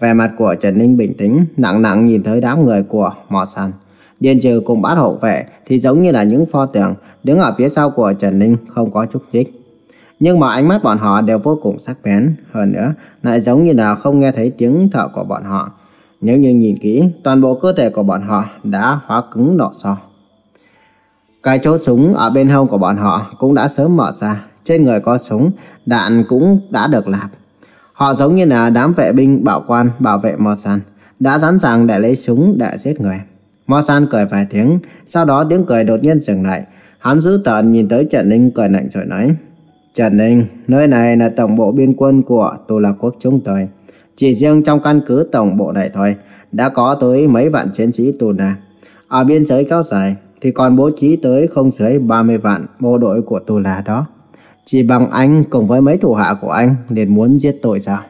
Vẻ mặt của Trần Ninh bình tĩnh, nặng nặng nhìn tới đám người của Mò sàn Điền trừ cùng bát hậu vệ thì giống như là những pho tượng đứng ở phía sau của Trần Ninh không có chút nhích. Nhưng mà ánh mắt bọn họ đều vô cùng sắc bén, hơn nữa lại giống như là không nghe thấy tiếng thở của bọn họ. Nếu như nhìn kỹ, toàn bộ cơ thể của bọn họ đã hóa cứng đỏ so. Cái chốt súng ở bên hông của bọn họ cũng đã sớm mở ra, trên người có súng, đạn cũng đã được lạp. Họ giống như là đám vệ binh bảo quan bảo vệ Mosan, đã sẵn sàng để lấy súng để giết người. Mosan cười vài tiếng, sau đó tiếng cười đột nhiên dừng lại. Hắn giữ tợn nhìn tới Trần Ninh cười lạnh rồi nói. Trần Ninh, nơi này là tổng bộ biên quân của Tô Lạc Quốc chúng tôi. Chỉ riêng trong căn cứ tổng bộ này thôi, đã có tới mấy vạn chiến sĩ tù na. Ở biên giới cao dài thì còn bố trí tới không dưới 30 vạn bộ đội của tù là đó. Chỉ bằng anh cùng với mấy thủ hạ của anh liền muốn giết tôi sao?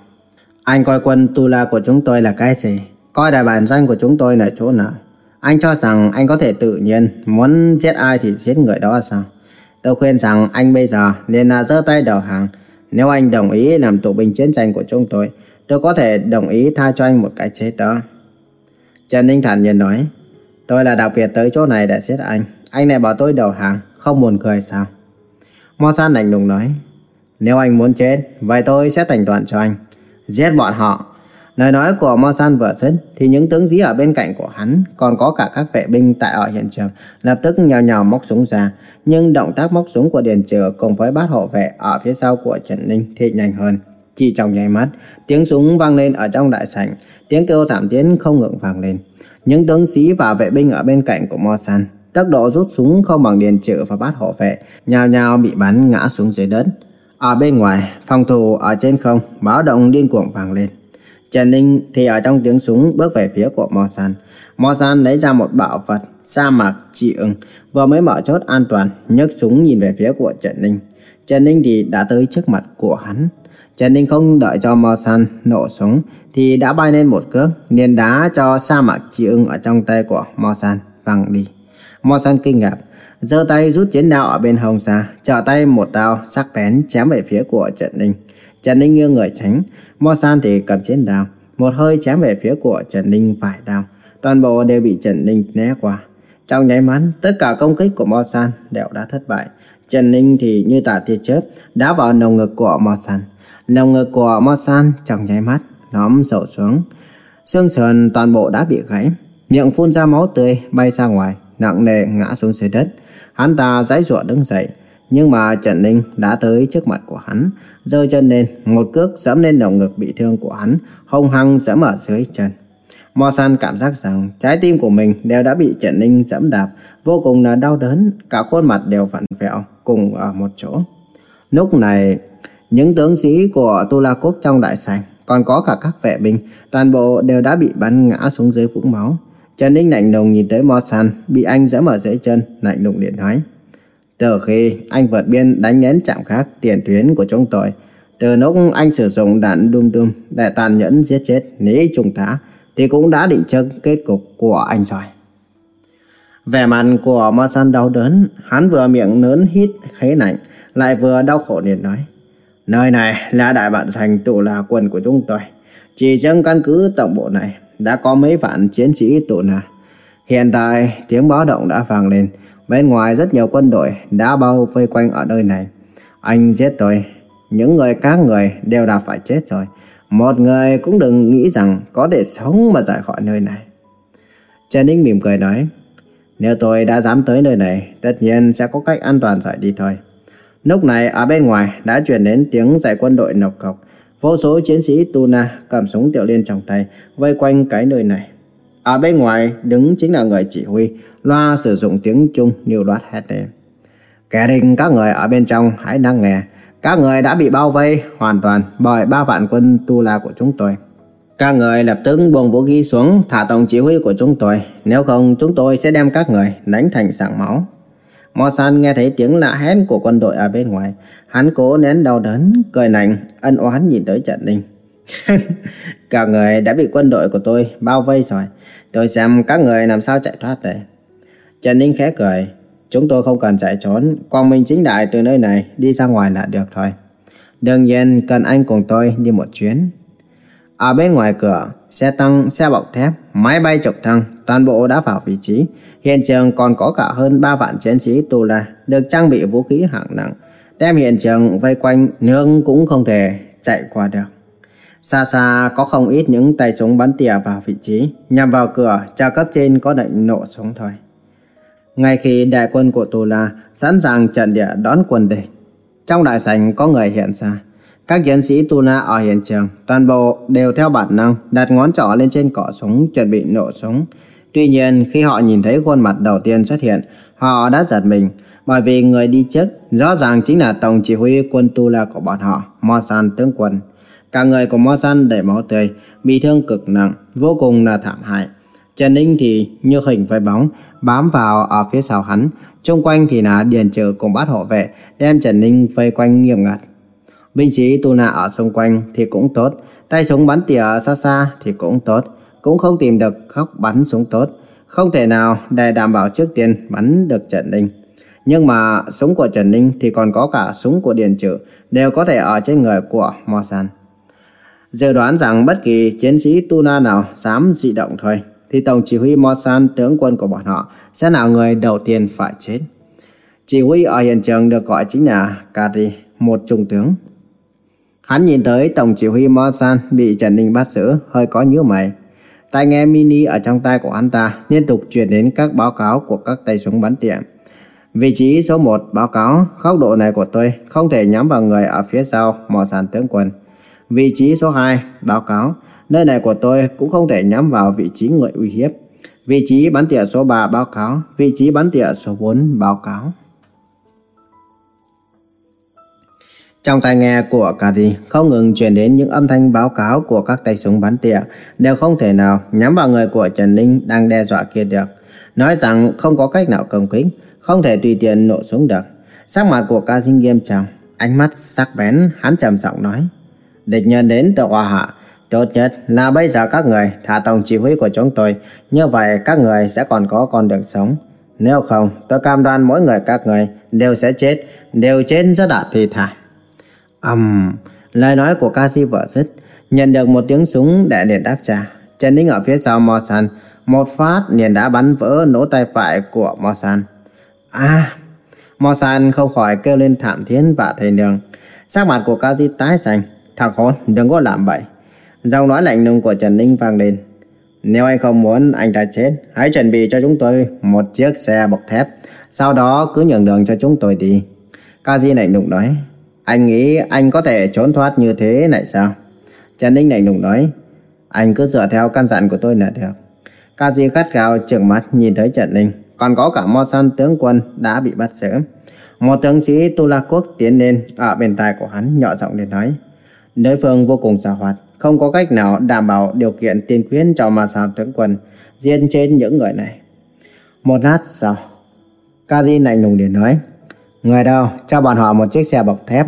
Anh coi quân tu la của chúng tôi là cái gì? Coi đại bản danh của chúng tôi là chỗ nào? Anh cho rằng anh có thể tự nhiên muốn giết ai thì giết người đó sao? Tôi khuyên rằng anh bây giờ nên là giơ tay đầu hàng. Nếu anh đồng ý làm tù binh chiến tranh của chúng tôi, tôi có thể đồng ý tha cho anh một cái chết đó. Trần Ninh thản nhiên nói, tôi là đặc biệt tới chỗ này để giết anh. Anh này bảo tôi đầu hàng, không buồn cười sao? Mo San lạnh lùng nói, nếu anh muốn chết, vậy tôi sẽ thành toàn cho anh. Giết bọn họ. Lời nói của Mo San vừa dứt, thì những tướng sĩ ở bên cạnh của hắn, còn có cả các vệ binh tại ở hiện trường, lập tức nhào nhào móc súng ra. Nhưng động tác móc súng của Điền Trừ cùng với bát hộ vệ ở phía sau của Trần Ninh thì nhanh hơn. Chỉ trong nháy mắt, tiếng súng vang lên ở trong đại sảnh, tiếng kêu thảm thiết không ngừng vang lên. Những tướng sĩ và vệ binh ở bên cạnh của Mo San Tốc độ rút súng không bằng điền Trừ và bát hộ vệ, nhào nhào bị bắn ngã xuống dưới đất. Ở bên ngoài, phòng thủ ở trên không, báo động điên cuồng vang lên. Trần Ninh thì ở trong tiếng súng bước về phía của Mo San. Mo San lấy ra một bảo vật, sa mạc trị ưng, vừa mới mở chốt an toàn, nhấc súng nhìn về phía của Trần Ninh. Trần Ninh thì đã tới trước mặt của hắn. Trần Ninh không đợi cho Mo San nổ súng thì đã bay lên một cước, liền đá cho sa mạc trị ưng ở trong tay của Mo San văng đi. Mo San kinh ngạc, giơ tay rút chiến đao ở bên hông ra, trở tay một đao sắc bén chém về phía của Trần Ninh. Trần Ninh nghiêng người tránh, Mo San thì cầm chiến đao, một hơi chém về phía của Trần Ninh phải đao. Toàn bộ đều bị Trần Ninh né qua. Trong nháy mắt, tất cả công kích của Mo San đều đã thất bại. Trần Ninh thì như tả tia chớp đá vào nồng ngực của Mo San. Nồng ngực của Mo San trong nháy mắt nóm sụp xuống. Xương sườn toàn bộ đã bị gãy, miệng phun ra máu tươi bay ra ngoài nặng nề ngã xuống dưới đất. Hắn ta giãy giụa đứng dậy, nhưng mà Trần Ninh đã tới trước mặt của hắn, giơ chân lên, một cước giẫm lên đầu ngực bị thương của hắn, hung hăng giẫm ở dưới chân. Mo San cảm giác rằng trái tim của mình đều đã bị Trần Ninh giẫm đạp, vô cùng là đau đớn, cả khuôn mặt đều vặn vẹo cùng ở một chỗ. Lúc này, những tướng sĩ của Tu La Quốc trong đại sảnh, còn có cả các vệ binh, toàn bộ đều đã bị bắn ngã xuống dưới vũng máu. Trần Ninh lạnh lùng nhìn tới Mo San, bị anh giẫm ở dưới chân, lạnh lùng điện nói. Từ khi anh vượt biên đánh nhén chạm khắc tiền tuyến của chúng tôi, từ lúc anh sử dụng đạn đum đum để tàn nhẫn giết chết Lý Trung Tá, thì cũng đã định trước kết cục của anh rồi. Vẻ mặt của Ma San đau đớn, hắn vừa miệng lớn hít khế lạnh, lại vừa đau khổ liền nói. Nơi này là đại bản thành tụ là quân của chúng tôi. Chỉ riêng căn cứ tổng bộ này đã có mấy vạn chiến sĩ tụ nà. Hiện tại tiếng báo động đã vang lên, bên ngoài rất nhiều quân đội đã bao vây quanh ở nơi này. Anh giết tôi, những người các người đều đã phải chết rồi. Một người cũng đừng nghĩ rằng có thể sống mà rời khỏi nơi này. Trần Ninh mỉm cười nói, Nếu tôi đã dám tới nơi này, tất nhiên sẽ có cách an toàn rời đi thôi. Lúc này ở bên ngoài đã truyền đến tiếng giải quân đội nọc cọc. Vô số chiến sĩ Tuna cầm súng tiểu liên trong tay vây quanh cái nơi này. Ở bên ngoài đứng chính là người chỉ huy, loa sử dụng tiếng Trung như đoát hét lên. Kẻ địch các người ở bên trong hãy đang nghe. Các người đã bị bao vây hoàn toàn bởi ba vạn quân Tu La của chúng tôi. Các người lập tức buông vũ khí xuống thả tổng chỉ huy của chúng tôi. Nếu không chúng tôi sẽ đem các người đánh thành sảng máu. Mò san nghe thấy tiếng lạ hét của quân đội ở bên ngoài. Hắn cố nén đau đớn, cười nảnh, ân oán nhìn tới trận đình các người đã bị quân đội của tôi bao vây rồi. Tôi xem các người làm sao chạy thoát đây. Trần Ninh khẽ cười. Chúng tôi không cần chạy trốn. Quang minh chính đại từ nơi này đi ra ngoài là được thôi. Đương nhiên cần anh cùng tôi đi một chuyến. Ở bên ngoài cửa, xe tăng, xe bọc thép, máy bay trực thăng, toàn bộ đã vào vị trí. Hiện trường còn có cả hơn 3 vạn chiến sĩ tù La được trang bị vũ khí hạng nặng. Đem hiện trường vây quanh, nương cũng không thể chạy qua được. Xa xa có không ít những tay súng bắn tỉa vào vị trí, nhằm vào cửa, cha cấp trên có lệnh nổ súng thôi. Ngay khi đại quân của Tù La sẵn sàng trận địa đón quân địch, trong đại sảnh có người hiện ra. Các chiến sĩ Tu La ở hiện trường, toàn bộ đều theo bản năng đặt ngón trỏ lên trên cỏ súng chuẩn bị nổ súng. Tuy nhiên, khi họ nhìn thấy khuôn mặt đầu tiên xuất hiện, họ đã giật mình, bởi vì người đi trước rõ ràng chính là tổng chỉ huy quân Tu La của bọn họ, Mosan tướng quân. Cả người của Mosan đầy máu tươi, bị thương cực nặng, vô cùng là thảm hại. Trần Ninh thì như hình với bóng, bám vào ở phía sau hắn. Trung quanh thì là Điền Trừ cùng bát hộ vệ, đem Trần Ninh vây quanh nghiêm ngặt. Binh sĩ tu nạ ở xung quanh thì cũng tốt, tay súng bắn tỉa xa xa thì cũng tốt, cũng không tìm được góc bắn súng tốt. Không thể nào để đảm bảo trước tiên bắn được Trần Ninh. Nhưng mà súng của Trần Ninh thì còn có cả súng của Điền Trừ đều có thể ở trên người của Mosan. Dự đoán rằng bất kỳ chiến sĩ tuna nào dám dị động thôi thì tổng chỉ huy Mosan tướng quân của bọn họ sẽ là người đầu tiên phải chết. Chỉ huy ở hiện trường được gọi chính là Kari, một trung tướng. Hắn nhìn tới tổng chỉ huy Mosan bị Trần Ninh bắt giữ, hơi có nhíu mày. Tai nghe mini ở trong tay của hắn ta liên tục truyền đến các báo cáo của các tay súng bắn tỉa. Vị trí số 1 báo cáo góc độ này của tôi không thể nhắm vào người ở phía sau Mosan tướng quân. Vị trí số 2 báo cáo nơi này của tôi cũng không thể nhắm vào vị trí người uy hiếp. Vị trí bắn tỉa số 3 báo cáo, vị trí bắn tỉa số 4 báo cáo. Trong tai nghe của Kari không ngừng truyền đến những âm thanh báo cáo của các tay súng bắn tỉa đều không thể nào nhắm vào người của Trần Ninh đang đe dọa kia được. Nói rằng không có cách nào công kích, không thể tùy tiện nổ súng được. Sắc mặt của Kari nghiêm trọng, ánh mắt sắc bén, hắn trầm giọng nói. Địch nhân đến từ Hoa Hạ, tốt nhất là bây giờ các người thả tổng chỉ huy của chúng tôi, như vậy các người sẽ còn có con đường sống. Nếu không, tôi cam đoan mỗi người các người đều sẽ chết, đều chết rất là thi thảm. Ầm, um, lời nói của ca sĩ vợ dứt, nhận được một tiếng súng để liền đáp trả. Trần Ninh ở phía sau Mosan, một phát liền đã bắn vỡ nỗ tay phải của Mosan. À, Mosan không khỏi kêu lên thảm thiết và thầy đường. Sắc mặt của ca sĩ tái xanh, thằng hôn đừng có làm bậy. Giọng nói lạnh lùng của Trần Ninh vang lên. Nếu anh không muốn anh ta chết, hãy chuẩn bị cho chúng tôi một chiếc xe bọc thép. Sau đó cứ nhường đường cho chúng tôi đi. Ca Di lạnh lùng nói. Anh nghĩ anh có thể trốn thoát như thế này sao? Trần Ninh lạnh lùng nói. Anh cứ dựa theo căn dặn của tôi là được. Ca Di khát gào trợn mắt nhìn thấy Trần Ninh. Còn có cả Mo San tướng quân đã bị bắt giữ. Một tướng sĩ Tu La Quốc tiến lên ở bên tai của hắn nhỏ giọng để nói. Đối phương vô cùng xảo hoạt, không có cách nào đảm bảo điều kiện tiên quyết cho mà sao tướng quân giết trên những người này. Một lát sau, Kazi lạnh lùng để nói, người đâu cho bọn họ một chiếc xe bọc thép.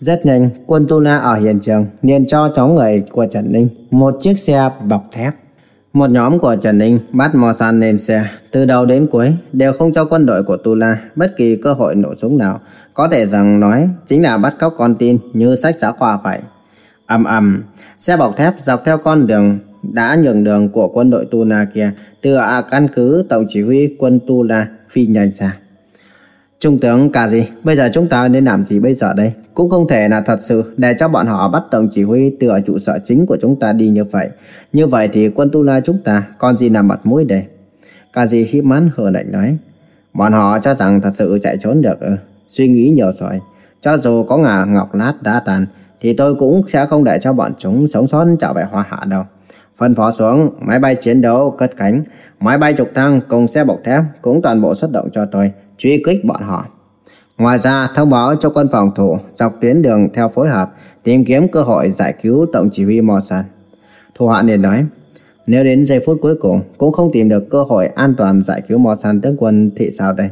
Rất nhanh, quân Tuna ở hiện trường liền cho cháu người của Trần Ninh một chiếc xe bọc thép. Một nhóm của Trần Ninh bắt Mò San lên xe, từ đầu đến cuối đều không cho quân đội của Tula bất kỳ cơ hội nổ súng nào. Có thể rằng nói chính là bắt cóc con tin như sách giáo khoa vậy. ầm ầm, xe bọc thép dọc theo con đường đã nhường đường của quân đội Tuna kia từ à căn cứ tổng chỉ huy quân Tuna phi nhanh ra. Trung tướng Kari, bây giờ chúng ta nên làm gì bây giờ đây? Cũng không thể là thật sự để cho bọn họ bắt tổng chỉ huy từ ở trụ sở chính của chúng ta đi như vậy. Như vậy thì quân Tu La chúng ta còn gì làm mặt mũi đây? kari gì mắt hờ lạnh nói. Bọn họ cho rằng thật sự chạy trốn được ư. Suy nghĩ nhiều rồi. Cho dù có ngà ngọc nát đá tàn, thì tôi cũng sẽ không để cho bọn chúng sống sót trở về hoa hạ đâu. Phân phó xuống, máy bay chiến đấu cất cánh, máy bay trực thăng cùng xe bọc thép cũng toàn bộ xuất động cho tôi, truy kích bọn họ. Ngoài ra, thông báo cho quân phòng thủ dọc tuyến đường theo phối hợp, tìm kiếm cơ hội giải cứu Tổng chỉ huy Mossad. Thủ hạ liền nói, nếu đến giây phút cuối cùng cũng không tìm được cơ hội an toàn giải cứu Mossad tướng quân thì sao đây?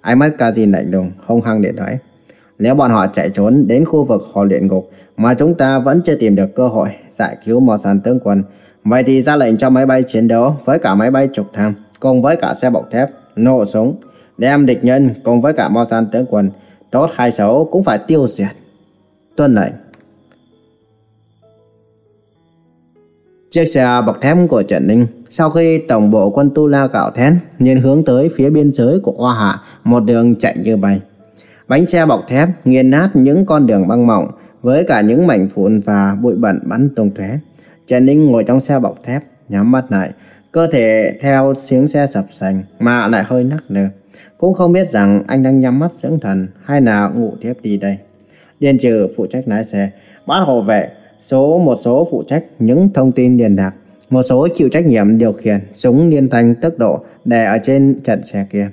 Ánh mắt Kazin lạnh lùng, hung hăng để nói, nếu bọn họ chạy trốn đến khu vực hồ luyện ngục mà chúng ta vẫn chưa tìm được cơ hội giải cứu Mossad tướng quân, vậy thì ra lệnh cho máy bay chiến đấu với cả máy bay trục thăng cùng với cả xe bọc thép nổ súng đem địch nhân cùng với cả mò sàn tướng quân tốt hay xấu cũng phải tiêu diệt. Tuân lệnh. Chiếc xe bọc thép của Trần Ninh sau khi tổng bộ quân Tu La gạo thét nhìn hướng tới phía biên giới của Hoa Hạ một đường chạy như bay. Bánh xe bọc thép nghiền nát những con đường băng mỏng với cả những mảnh vụn và bụi bẩn bắn tung tóe. Trần Ninh ngồi trong xe bọc thép nhắm mắt lại, cơ thể theo tiếng xe sập sành mà lại hơi nắc nề. Cũng không biết rằng anh đang nhắm mắt dưỡng thần hay là ngủ tiếp đi đây. Điền trừ phụ trách lái xe, bát hộ vệ, số một số phụ trách những thông tin liên lạc, một số chịu trách nhiệm điều khiển súng liên thanh tốc độ để ở trên trận xe kia.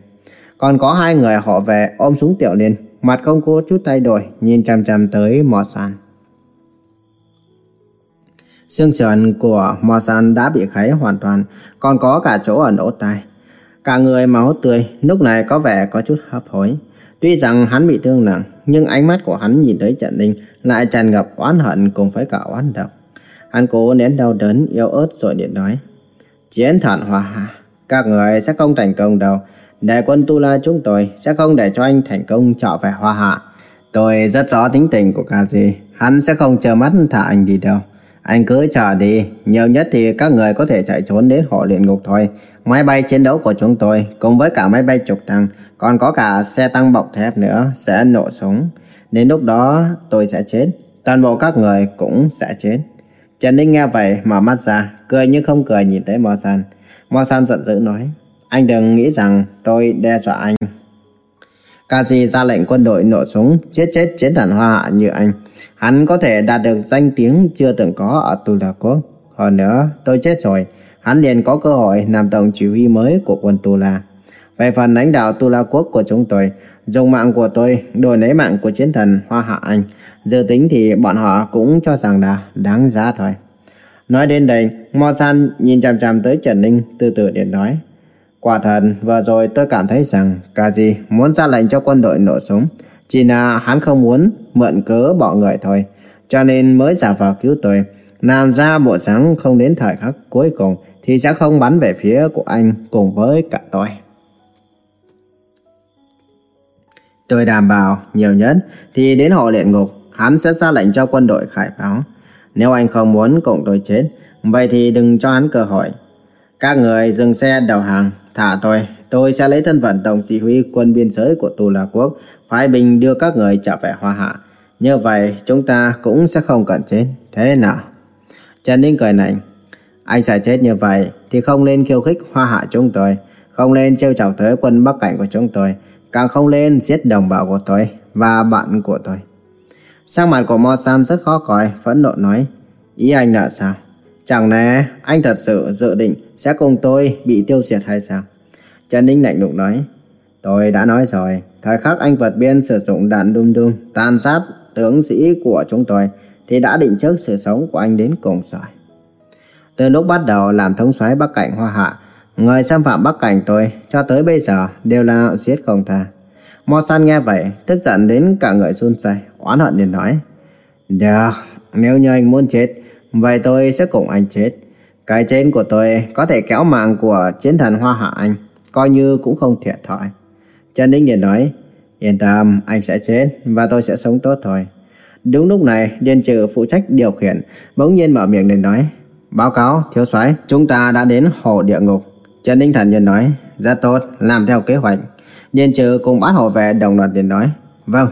Còn có hai người họ về ôm súng tiểu liên, mặt không có chút thay đổi, nhìn chằm chằm tới mò San. Xương sườn của mò San đã bị khấy hoàn toàn, còn có cả chỗ ở nỗ tai. Cả người máu tươi, lúc này có vẻ có chút hấp hối. Tuy rằng hắn bị thương nặng, nhưng ánh mắt của hắn nhìn tới trận đình lại tràn ngập oán hận cùng với cả oán độc. Hắn cố nén đau đớn, yếu ớt rồi điện nói. Chiến thần hòa hạ, các người sẽ không thành công đâu. Đại quân Tu La chúng tôi sẽ không để cho anh thành công trở về hòa hạ. Tôi rất rõ tính tình của Kazi, hắn sẽ không chờ mắt thả anh đi đâu. Anh cứ chờ đi, nhiều nhất thì các người có thể chạy trốn đến họ luyện ngục thôi. Máy bay chiến đấu của chúng tôi cùng với cả máy bay trục tăng, còn có cả xe tăng bọc thép nữa sẽ nổ súng. Đến lúc đó tôi sẽ chết, toàn bộ các người cũng sẽ chết. Trần Ninh nghe vậy mở mắt ra, cười nhưng không cười nhìn tới Mò San. Mò San giận dữ nói, anh đừng nghĩ rằng tôi đe dọa anh. Kazi ra lệnh quân đội nổ súng, giết chết chiến thần hoa hạ như anh. Hắn có thể đạt được danh tiếng chưa từng có ở Tu La Quốc. Hơn nữa, tôi chết rồi, hắn liền có cơ hội làm tổng chỉ huy mới của quân Tu La. Về phần lãnh đạo Tu La Quốc của chúng tôi, dùng mạng của tôi đổi lấy mạng của chiến thần Hoa Hạ Anh. Dự tính thì bọn họ cũng cho rằng là đáng giá thôi. Nói đến đây, Mo San nhìn chằm chằm tới Trần Ninh từ từ điện nói. Quả thật, vừa rồi tôi cảm thấy rằng cả gì muốn ra lệnh cho quân đội nổ súng. Chỉ là hắn không muốn mượn cớ bỏ người thôi. Cho nên mới giả vờ cứu tôi. Làm ra bộ dáng không đến thời khắc cuối cùng thì sẽ không bắn về phía của anh cùng với cả tôi. Tôi đảm bảo nhiều nhất thì đến hộ luyện ngục hắn sẽ ra lệnh cho quân đội khải báo. Nếu anh không muốn cùng tôi chết, vậy thì đừng cho hắn cơ hội. Các người dừng xe đầu hàng, thả tôi. Tôi sẽ lấy thân phận tổng chỉ huy quân biên giới của Tù La Quốc, phái binh đưa các người trở về Hoa Hạ. Như vậy chúng ta cũng sẽ không cần chết. Thế nào? Trần Ninh cười lạnh. Anh sẽ chết như vậy thì không nên khiêu khích Hoa Hạ chúng tôi, không nên trêu chọc tới quân Bắc Cảnh của chúng tôi, càng không lên giết đồng bào của tôi và bạn của tôi. Sang mặt của Mo Sam rất khó coi, phẫn nộ nói. Ý anh là sao? Chẳng lẽ anh thật sự dự định sẽ cùng tôi bị tiêu diệt hay sao? Trần Ninh lạnh lùng nói. Tôi đã nói rồi, thời khắc anh vượt biên sử dụng đạn đum đum, tàn sát tướng sĩ của chúng tôi, thì đã định trước sự sống của anh đến cùng rồi. Từ lúc bắt đầu làm thống soái Bắc Cảnh Hoa Hạ, người xâm phạm Bắc Cảnh tôi cho tới bây giờ đều là giết không tha. Mo San nghe vậy, tức giận đến cả người run rẩy, oán hận liền nói: "Được, nếu như anh muốn chết, vậy tôi sẽ cùng anh chết. Cái chết của tôi có thể kéo mạng của chiến thần Hoa Hạ anh, coi như cũng không thiệt thòi." Trần Ninh liền nói: "Yên tâm, anh sẽ chết và tôi sẽ sống tốt thôi." Đúng lúc này, Điền Trừ phụ trách điều khiển, bỗng nhiên mở miệng liền nói: Báo cáo, thiếu soái, chúng ta đã đến hồ địa ngục. Trần Ninh Thần nhiên nói, rất tốt, làm theo kế hoạch. Điền trừ cùng bát hộ vệ đồng loạt liền nói, vâng.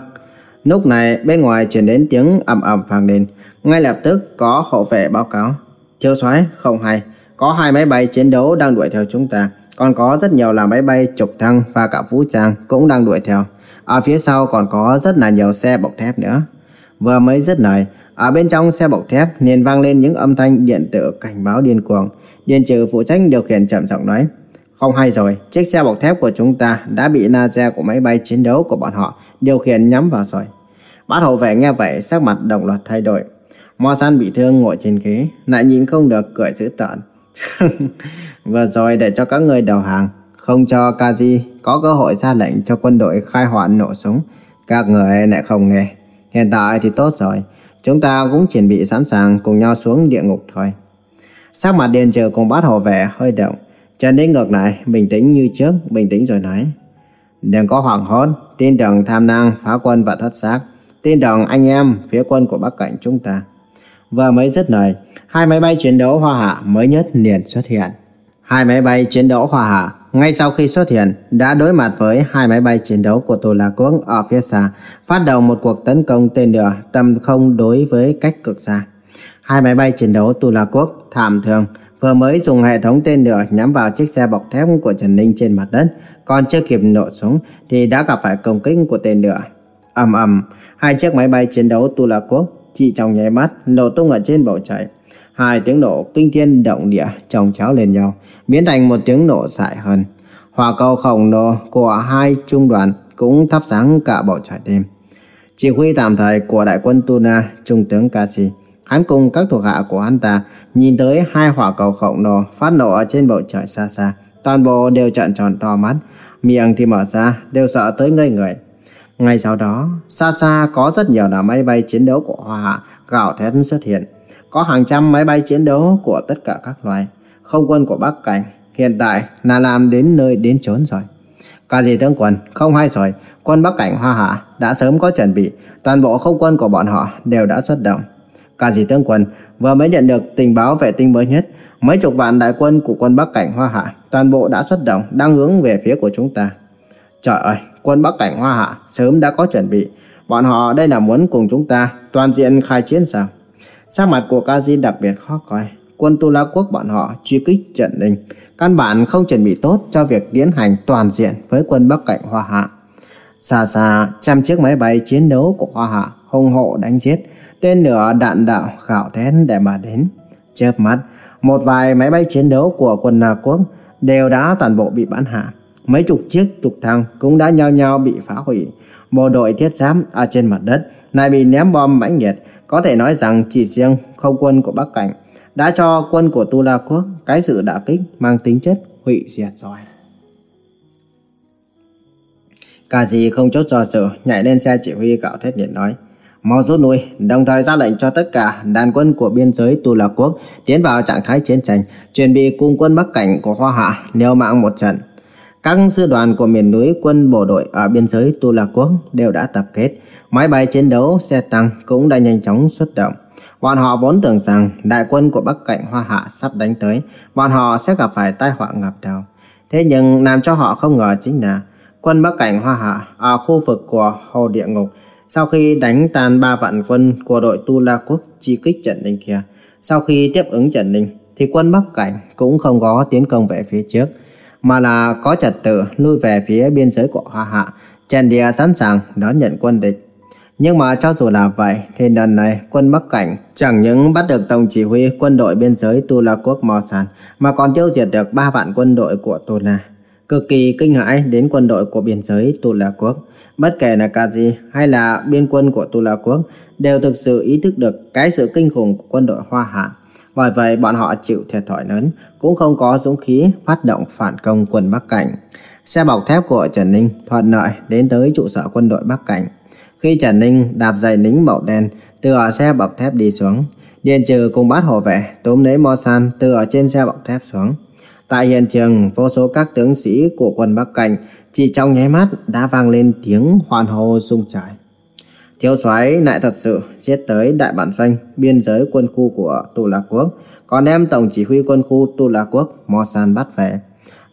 Lúc này bên ngoài truyền đến tiếng ầm ầm vang lên, ngay lập tức có hộ vệ báo cáo. Thiếu soái không hay, có hai máy bay chiến đấu đang đuổi theo chúng ta, còn có rất nhiều là máy bay trục thăng và cả vũ trang cũng đang đuổi theo. Ở phía sau còn có rất là nhiều xe bọc thép nữa. Vừa mới dứt lời, ở bên trong xe bọc thép liền vang lên những âm thanh điện tử cảnh báo điên cuồng. Điền trừ phụ trách điều khiển chậm giọng nói. Không hay rồi, chiếc xe bọc thép của chúng ta đã bị laser của máy bay chiến đấu của bọn họ điều khiển nhắm vào rồi. Bát hộ vệ nghe vậy sắc mặt đồng loạt thay đổi. Mo San bị thương ngồi trên ghế, lại nhìn không được cười dữ tợn. Vừa rồi để cho các người đầu hàng, không cho Kaji có cơ hội ra lệnh cho quân đội khai hỏa nổ súng. Các người lại không nghe. Hiện tại thì tốt rồi, chúng ta cũng chuẩn bị sẵn sàng cùng nhau xuống địa ngục thôi. Sắc mặt Điền Trừ cùng bát hồ vệ hơi động. Trần Ninh ngược lại, bình tĩnh như trước, bình tĩnh rồi nói. Đừng có hoảng hốt, tin tưởng tham năng, phá quân và thất xác. Tin tưởng anh em, phía quân của Bắc Cảnh chúng ta. Vừa mới dứt lời, hai máy bay chiến đấu hoa hạ mới nhất liền xuất hiện. Hai máy bay chiến đấu hoa hạ ngay sau khi xuất hiện đã đối mặt với hai máy bay chiến đấu của tù La Quốc ở phía xa, phát động một cuộc tấn công tên lửa tầm không đối với cách cực xa. Hai máy bay chiến đấu Tula Quốc thảm thương vừa mới dùng hệ thống tên lửa nhắm vào chiếc xe bọc thép của Trần Ninh trên mặt đất, còn chưa kịp nổ súng thì đã gặp phải công kích của tên lửa. ầm ầm, hai chiếc máy bay chiến đấu Tula Quốc chỉ trong nháy mắt nổ tung ở trên bầu trời. Hai tiếng nổ kinh thiên động địa chồng chéo lên nhau, biến thành một tiếng nổ dại hơn. Hỏa cầu khổng lồ của hai trung đoàn cũng thắp sáng cả bầu trời đêm. Chỉ huy tạm thời của đại quân Tuna, trung tướng Kasi, hắn cùng các thuộc hạ của hắn ta nhìn tới hai hỏa cầu khổng lồ phát nổ ở trên bầu trời xa xa, toàn bộ đều trợn tròn to mắt, miệng thì mở ra, đều sợ tới ngây người. Ngay sau đó, xa xa có rất nhiều là máy bay chiến đấu của Hoa Hạ gạo thét xuất hiện. Có hàng trăm máy bay chiến đấu của tất cả các loài. Không quân của Bắc Cảnh hiện tại là làm đến nơi đến chốn rồi. Cả gì tướng quân, không hay rồi, quân Bắc Cảnh Hoa Hạ đã sớm có chuẩn bị, toàn bộ không quân của bọn họ đều đã xuất động. Cả dì tướng quân vừa mới nhận được tình báo vệ tinh mới nhất, mấy chục vạn đại quân của quân Bắc Cảnh Hoa Hạ toàn bộ đã xuất động, đang hướng về phía của chúng ta. Trời ơi, quân Bắc Cảnh Hoa Hạ sớm đã có chuẩn bị. Bọn họ đây là muốn cùng chúng ta toàn diện khai chiến sao? Sắc mặt của Kazi đặc biệt khó coi. Quân Tu La Quốc bọn họ truy kích trận đình. Căn bản không chuẩn bị tốt cho việc tiến hành toàn diện với quân Bắc Cảnh Hoa Hạ. Xa xa, trăm chiếc máy bay chiến đấu của Hoa Hạ hùng hộ đánh giết. Tên lửa đạn đạo gạo thét để mà đến. Chớp mắt, một vài máy bay chiến đấu của quân Na Quốc đều đã toàn bộ bị bắn hạ. Mấy chục chiếc trục thăng cũng đã nhao nhao bị phá hủy. Bộ đội thiết giáp ở trên mặt đất này bị ném bom mãnh liệt. Có thể nói rằng chỉ riêng không quân của Bắc Cảnh đã cho quân của Tu La Quốc cái sự đả kích mang tính chất hủy diệt rồi. Cả gì không chốt do dự, nhảy lên xe chỉ huy cạo thét điện nói. Mau rút lui, đồng thời ra lệnh cho tất cả đàn quân của biên giới Tu La Quốc tiến vào trạng thái chiến tranh, chuẩn bị cùng quân Bắc Cảnh của Hoa Hạ liều mạng một trận. Các sư đoàn của miền núi quân bộ đội ở biên giới Tu La Quốc đều đã tập kết. Máy bay chiến đấu, xe tăng cũng đã nhanh chóng xuất động. Bọn họ vốn tưởng rằng đại quân của Bắc cảnh Hoa Hạ sắp đánh tới, bọn họ sẽ gặp phải tai họa ngập đầu. Thế nhưng làm cho họ không ngờ chính là quân Bắc Cảnh Hoa Hạ ở khu vực của Hồ Địa Ngục sau khi đánh tan ba vạn quân của đội Tu La Quốc chi kích trận đình kia. Sau khi tiếp ứng trận đình thì quân Bắc Cảnh cũng không có tiến công về phía trước mà là có trật tự lui về phía biên giới của Hoa Hạ, chèn địa sẵn sàng đón nhận quân địch. Nhưng mà cho dù là vậy, thì lần này quân Bắc Cảnh chẳng những bắt được tổng chỉ huy quân đội biên giới Tu La Quốc Mò Sàn, mà còn tiêu diệt được ba vạn quân đội của Tu La. Cực kỳ kinh hãi đến quân đội của biên giới Tu La Quốc. Bất kể là Kazi hay là biên quân của Tu La Quốc đều thực sự ý thức được cái sự kinh khủng của quân đội Hoa Hạ. Bởi vậy bọn họ chịu thiệt thòi lớn, cũng không có dũng khí phát động phản công quân Bắc Cảnh. Xe bọc thép của Trần Ninh thuận lợi đến tới trụ sở quân đội Bắc Cảnh. Khi Trần Ninh đạp giày lính màu đen từ ở xe bọc thép đi xuống, Điền Trừ cùng bát hộ vệ túm lấy Mo San từ ở trên xe bọc thép xuống. Tại hiện trường, vô số các tướng sĩ của quân Bắc Cảnh chỉ trong nháy mắt đã vang lên tiếng hoan hô rung trời. Thiếu soái lại thật sự giết tới đại bản doanh biên giới quân khu của Tu La Quốc, còn đem tổng chỉ huy quân khu Tu La Quốc Mo San bắt về.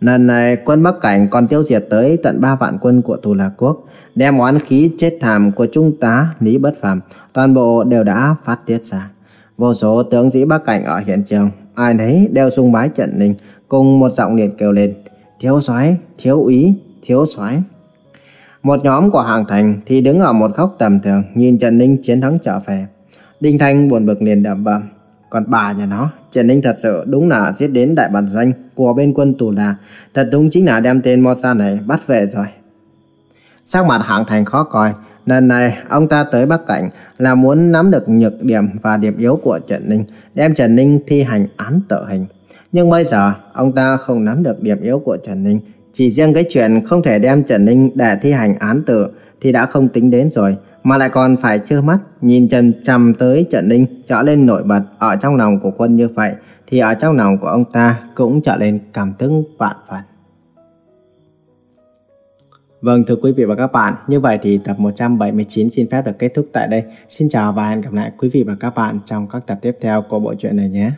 Lần này quân Bắc Cảnh còn tiêu diệt tới tận 3 vạn quân của Tu La Quốc, đem oán khí chết thảm của trung tá Lý Bất Phàm toàn bộ đều đã phát tiết ra. Vô số tướng sĩ Bắc Cảnh ở hiện trường, ai nấy đều sung bái trận linh cùng một giọng liền kêu lên. thiếu soái, thiếu úy, thiếu soái. Một nhóm của Hàng Thành thì đứng ở một góc tầm thường nhìn Trần Ninh chiến thắng trở về. Đinh Thanh buồn bực liền đậm bầm. Còn bà nhà nó, Trần Ninh thật sự đúng là giết đến đại bản doanh của bên quân tù đà. Thật đúng chính là đem tên Mosa này bắt về rồi. Sắc mặt Hàng Thành khó coi. Lần này ông ta tới Bắc Cảnh là muốn nắm được nhược điểm và điểm yếu của Trần Ninh, đem Trần Ninh thi hành án tử hình. Nhưng bây giờ ông ta không nắm được điểm yếu của Trần Ninh, chỉ riêng cái chuyện không thể đem Trần Ninh để thi hành án tử thì đã không tính đến rồi, mà lại còn phải trơ mắt nhìn chằm chằm tới Trần Ninh trở lên nổi bật ở trong lòng của quân như vậy, thì ở trong lòng của ông ta cũng trở lên cảm tức vạn phần. Vâng thưa quý vị và các bạn, như vậy thì tập 179 xin phép được kết thúc tại đây. Xin chào và hẹn gặp lại quý vị và các bạn trong các tập tiếp theo của bộ truyện này nhé.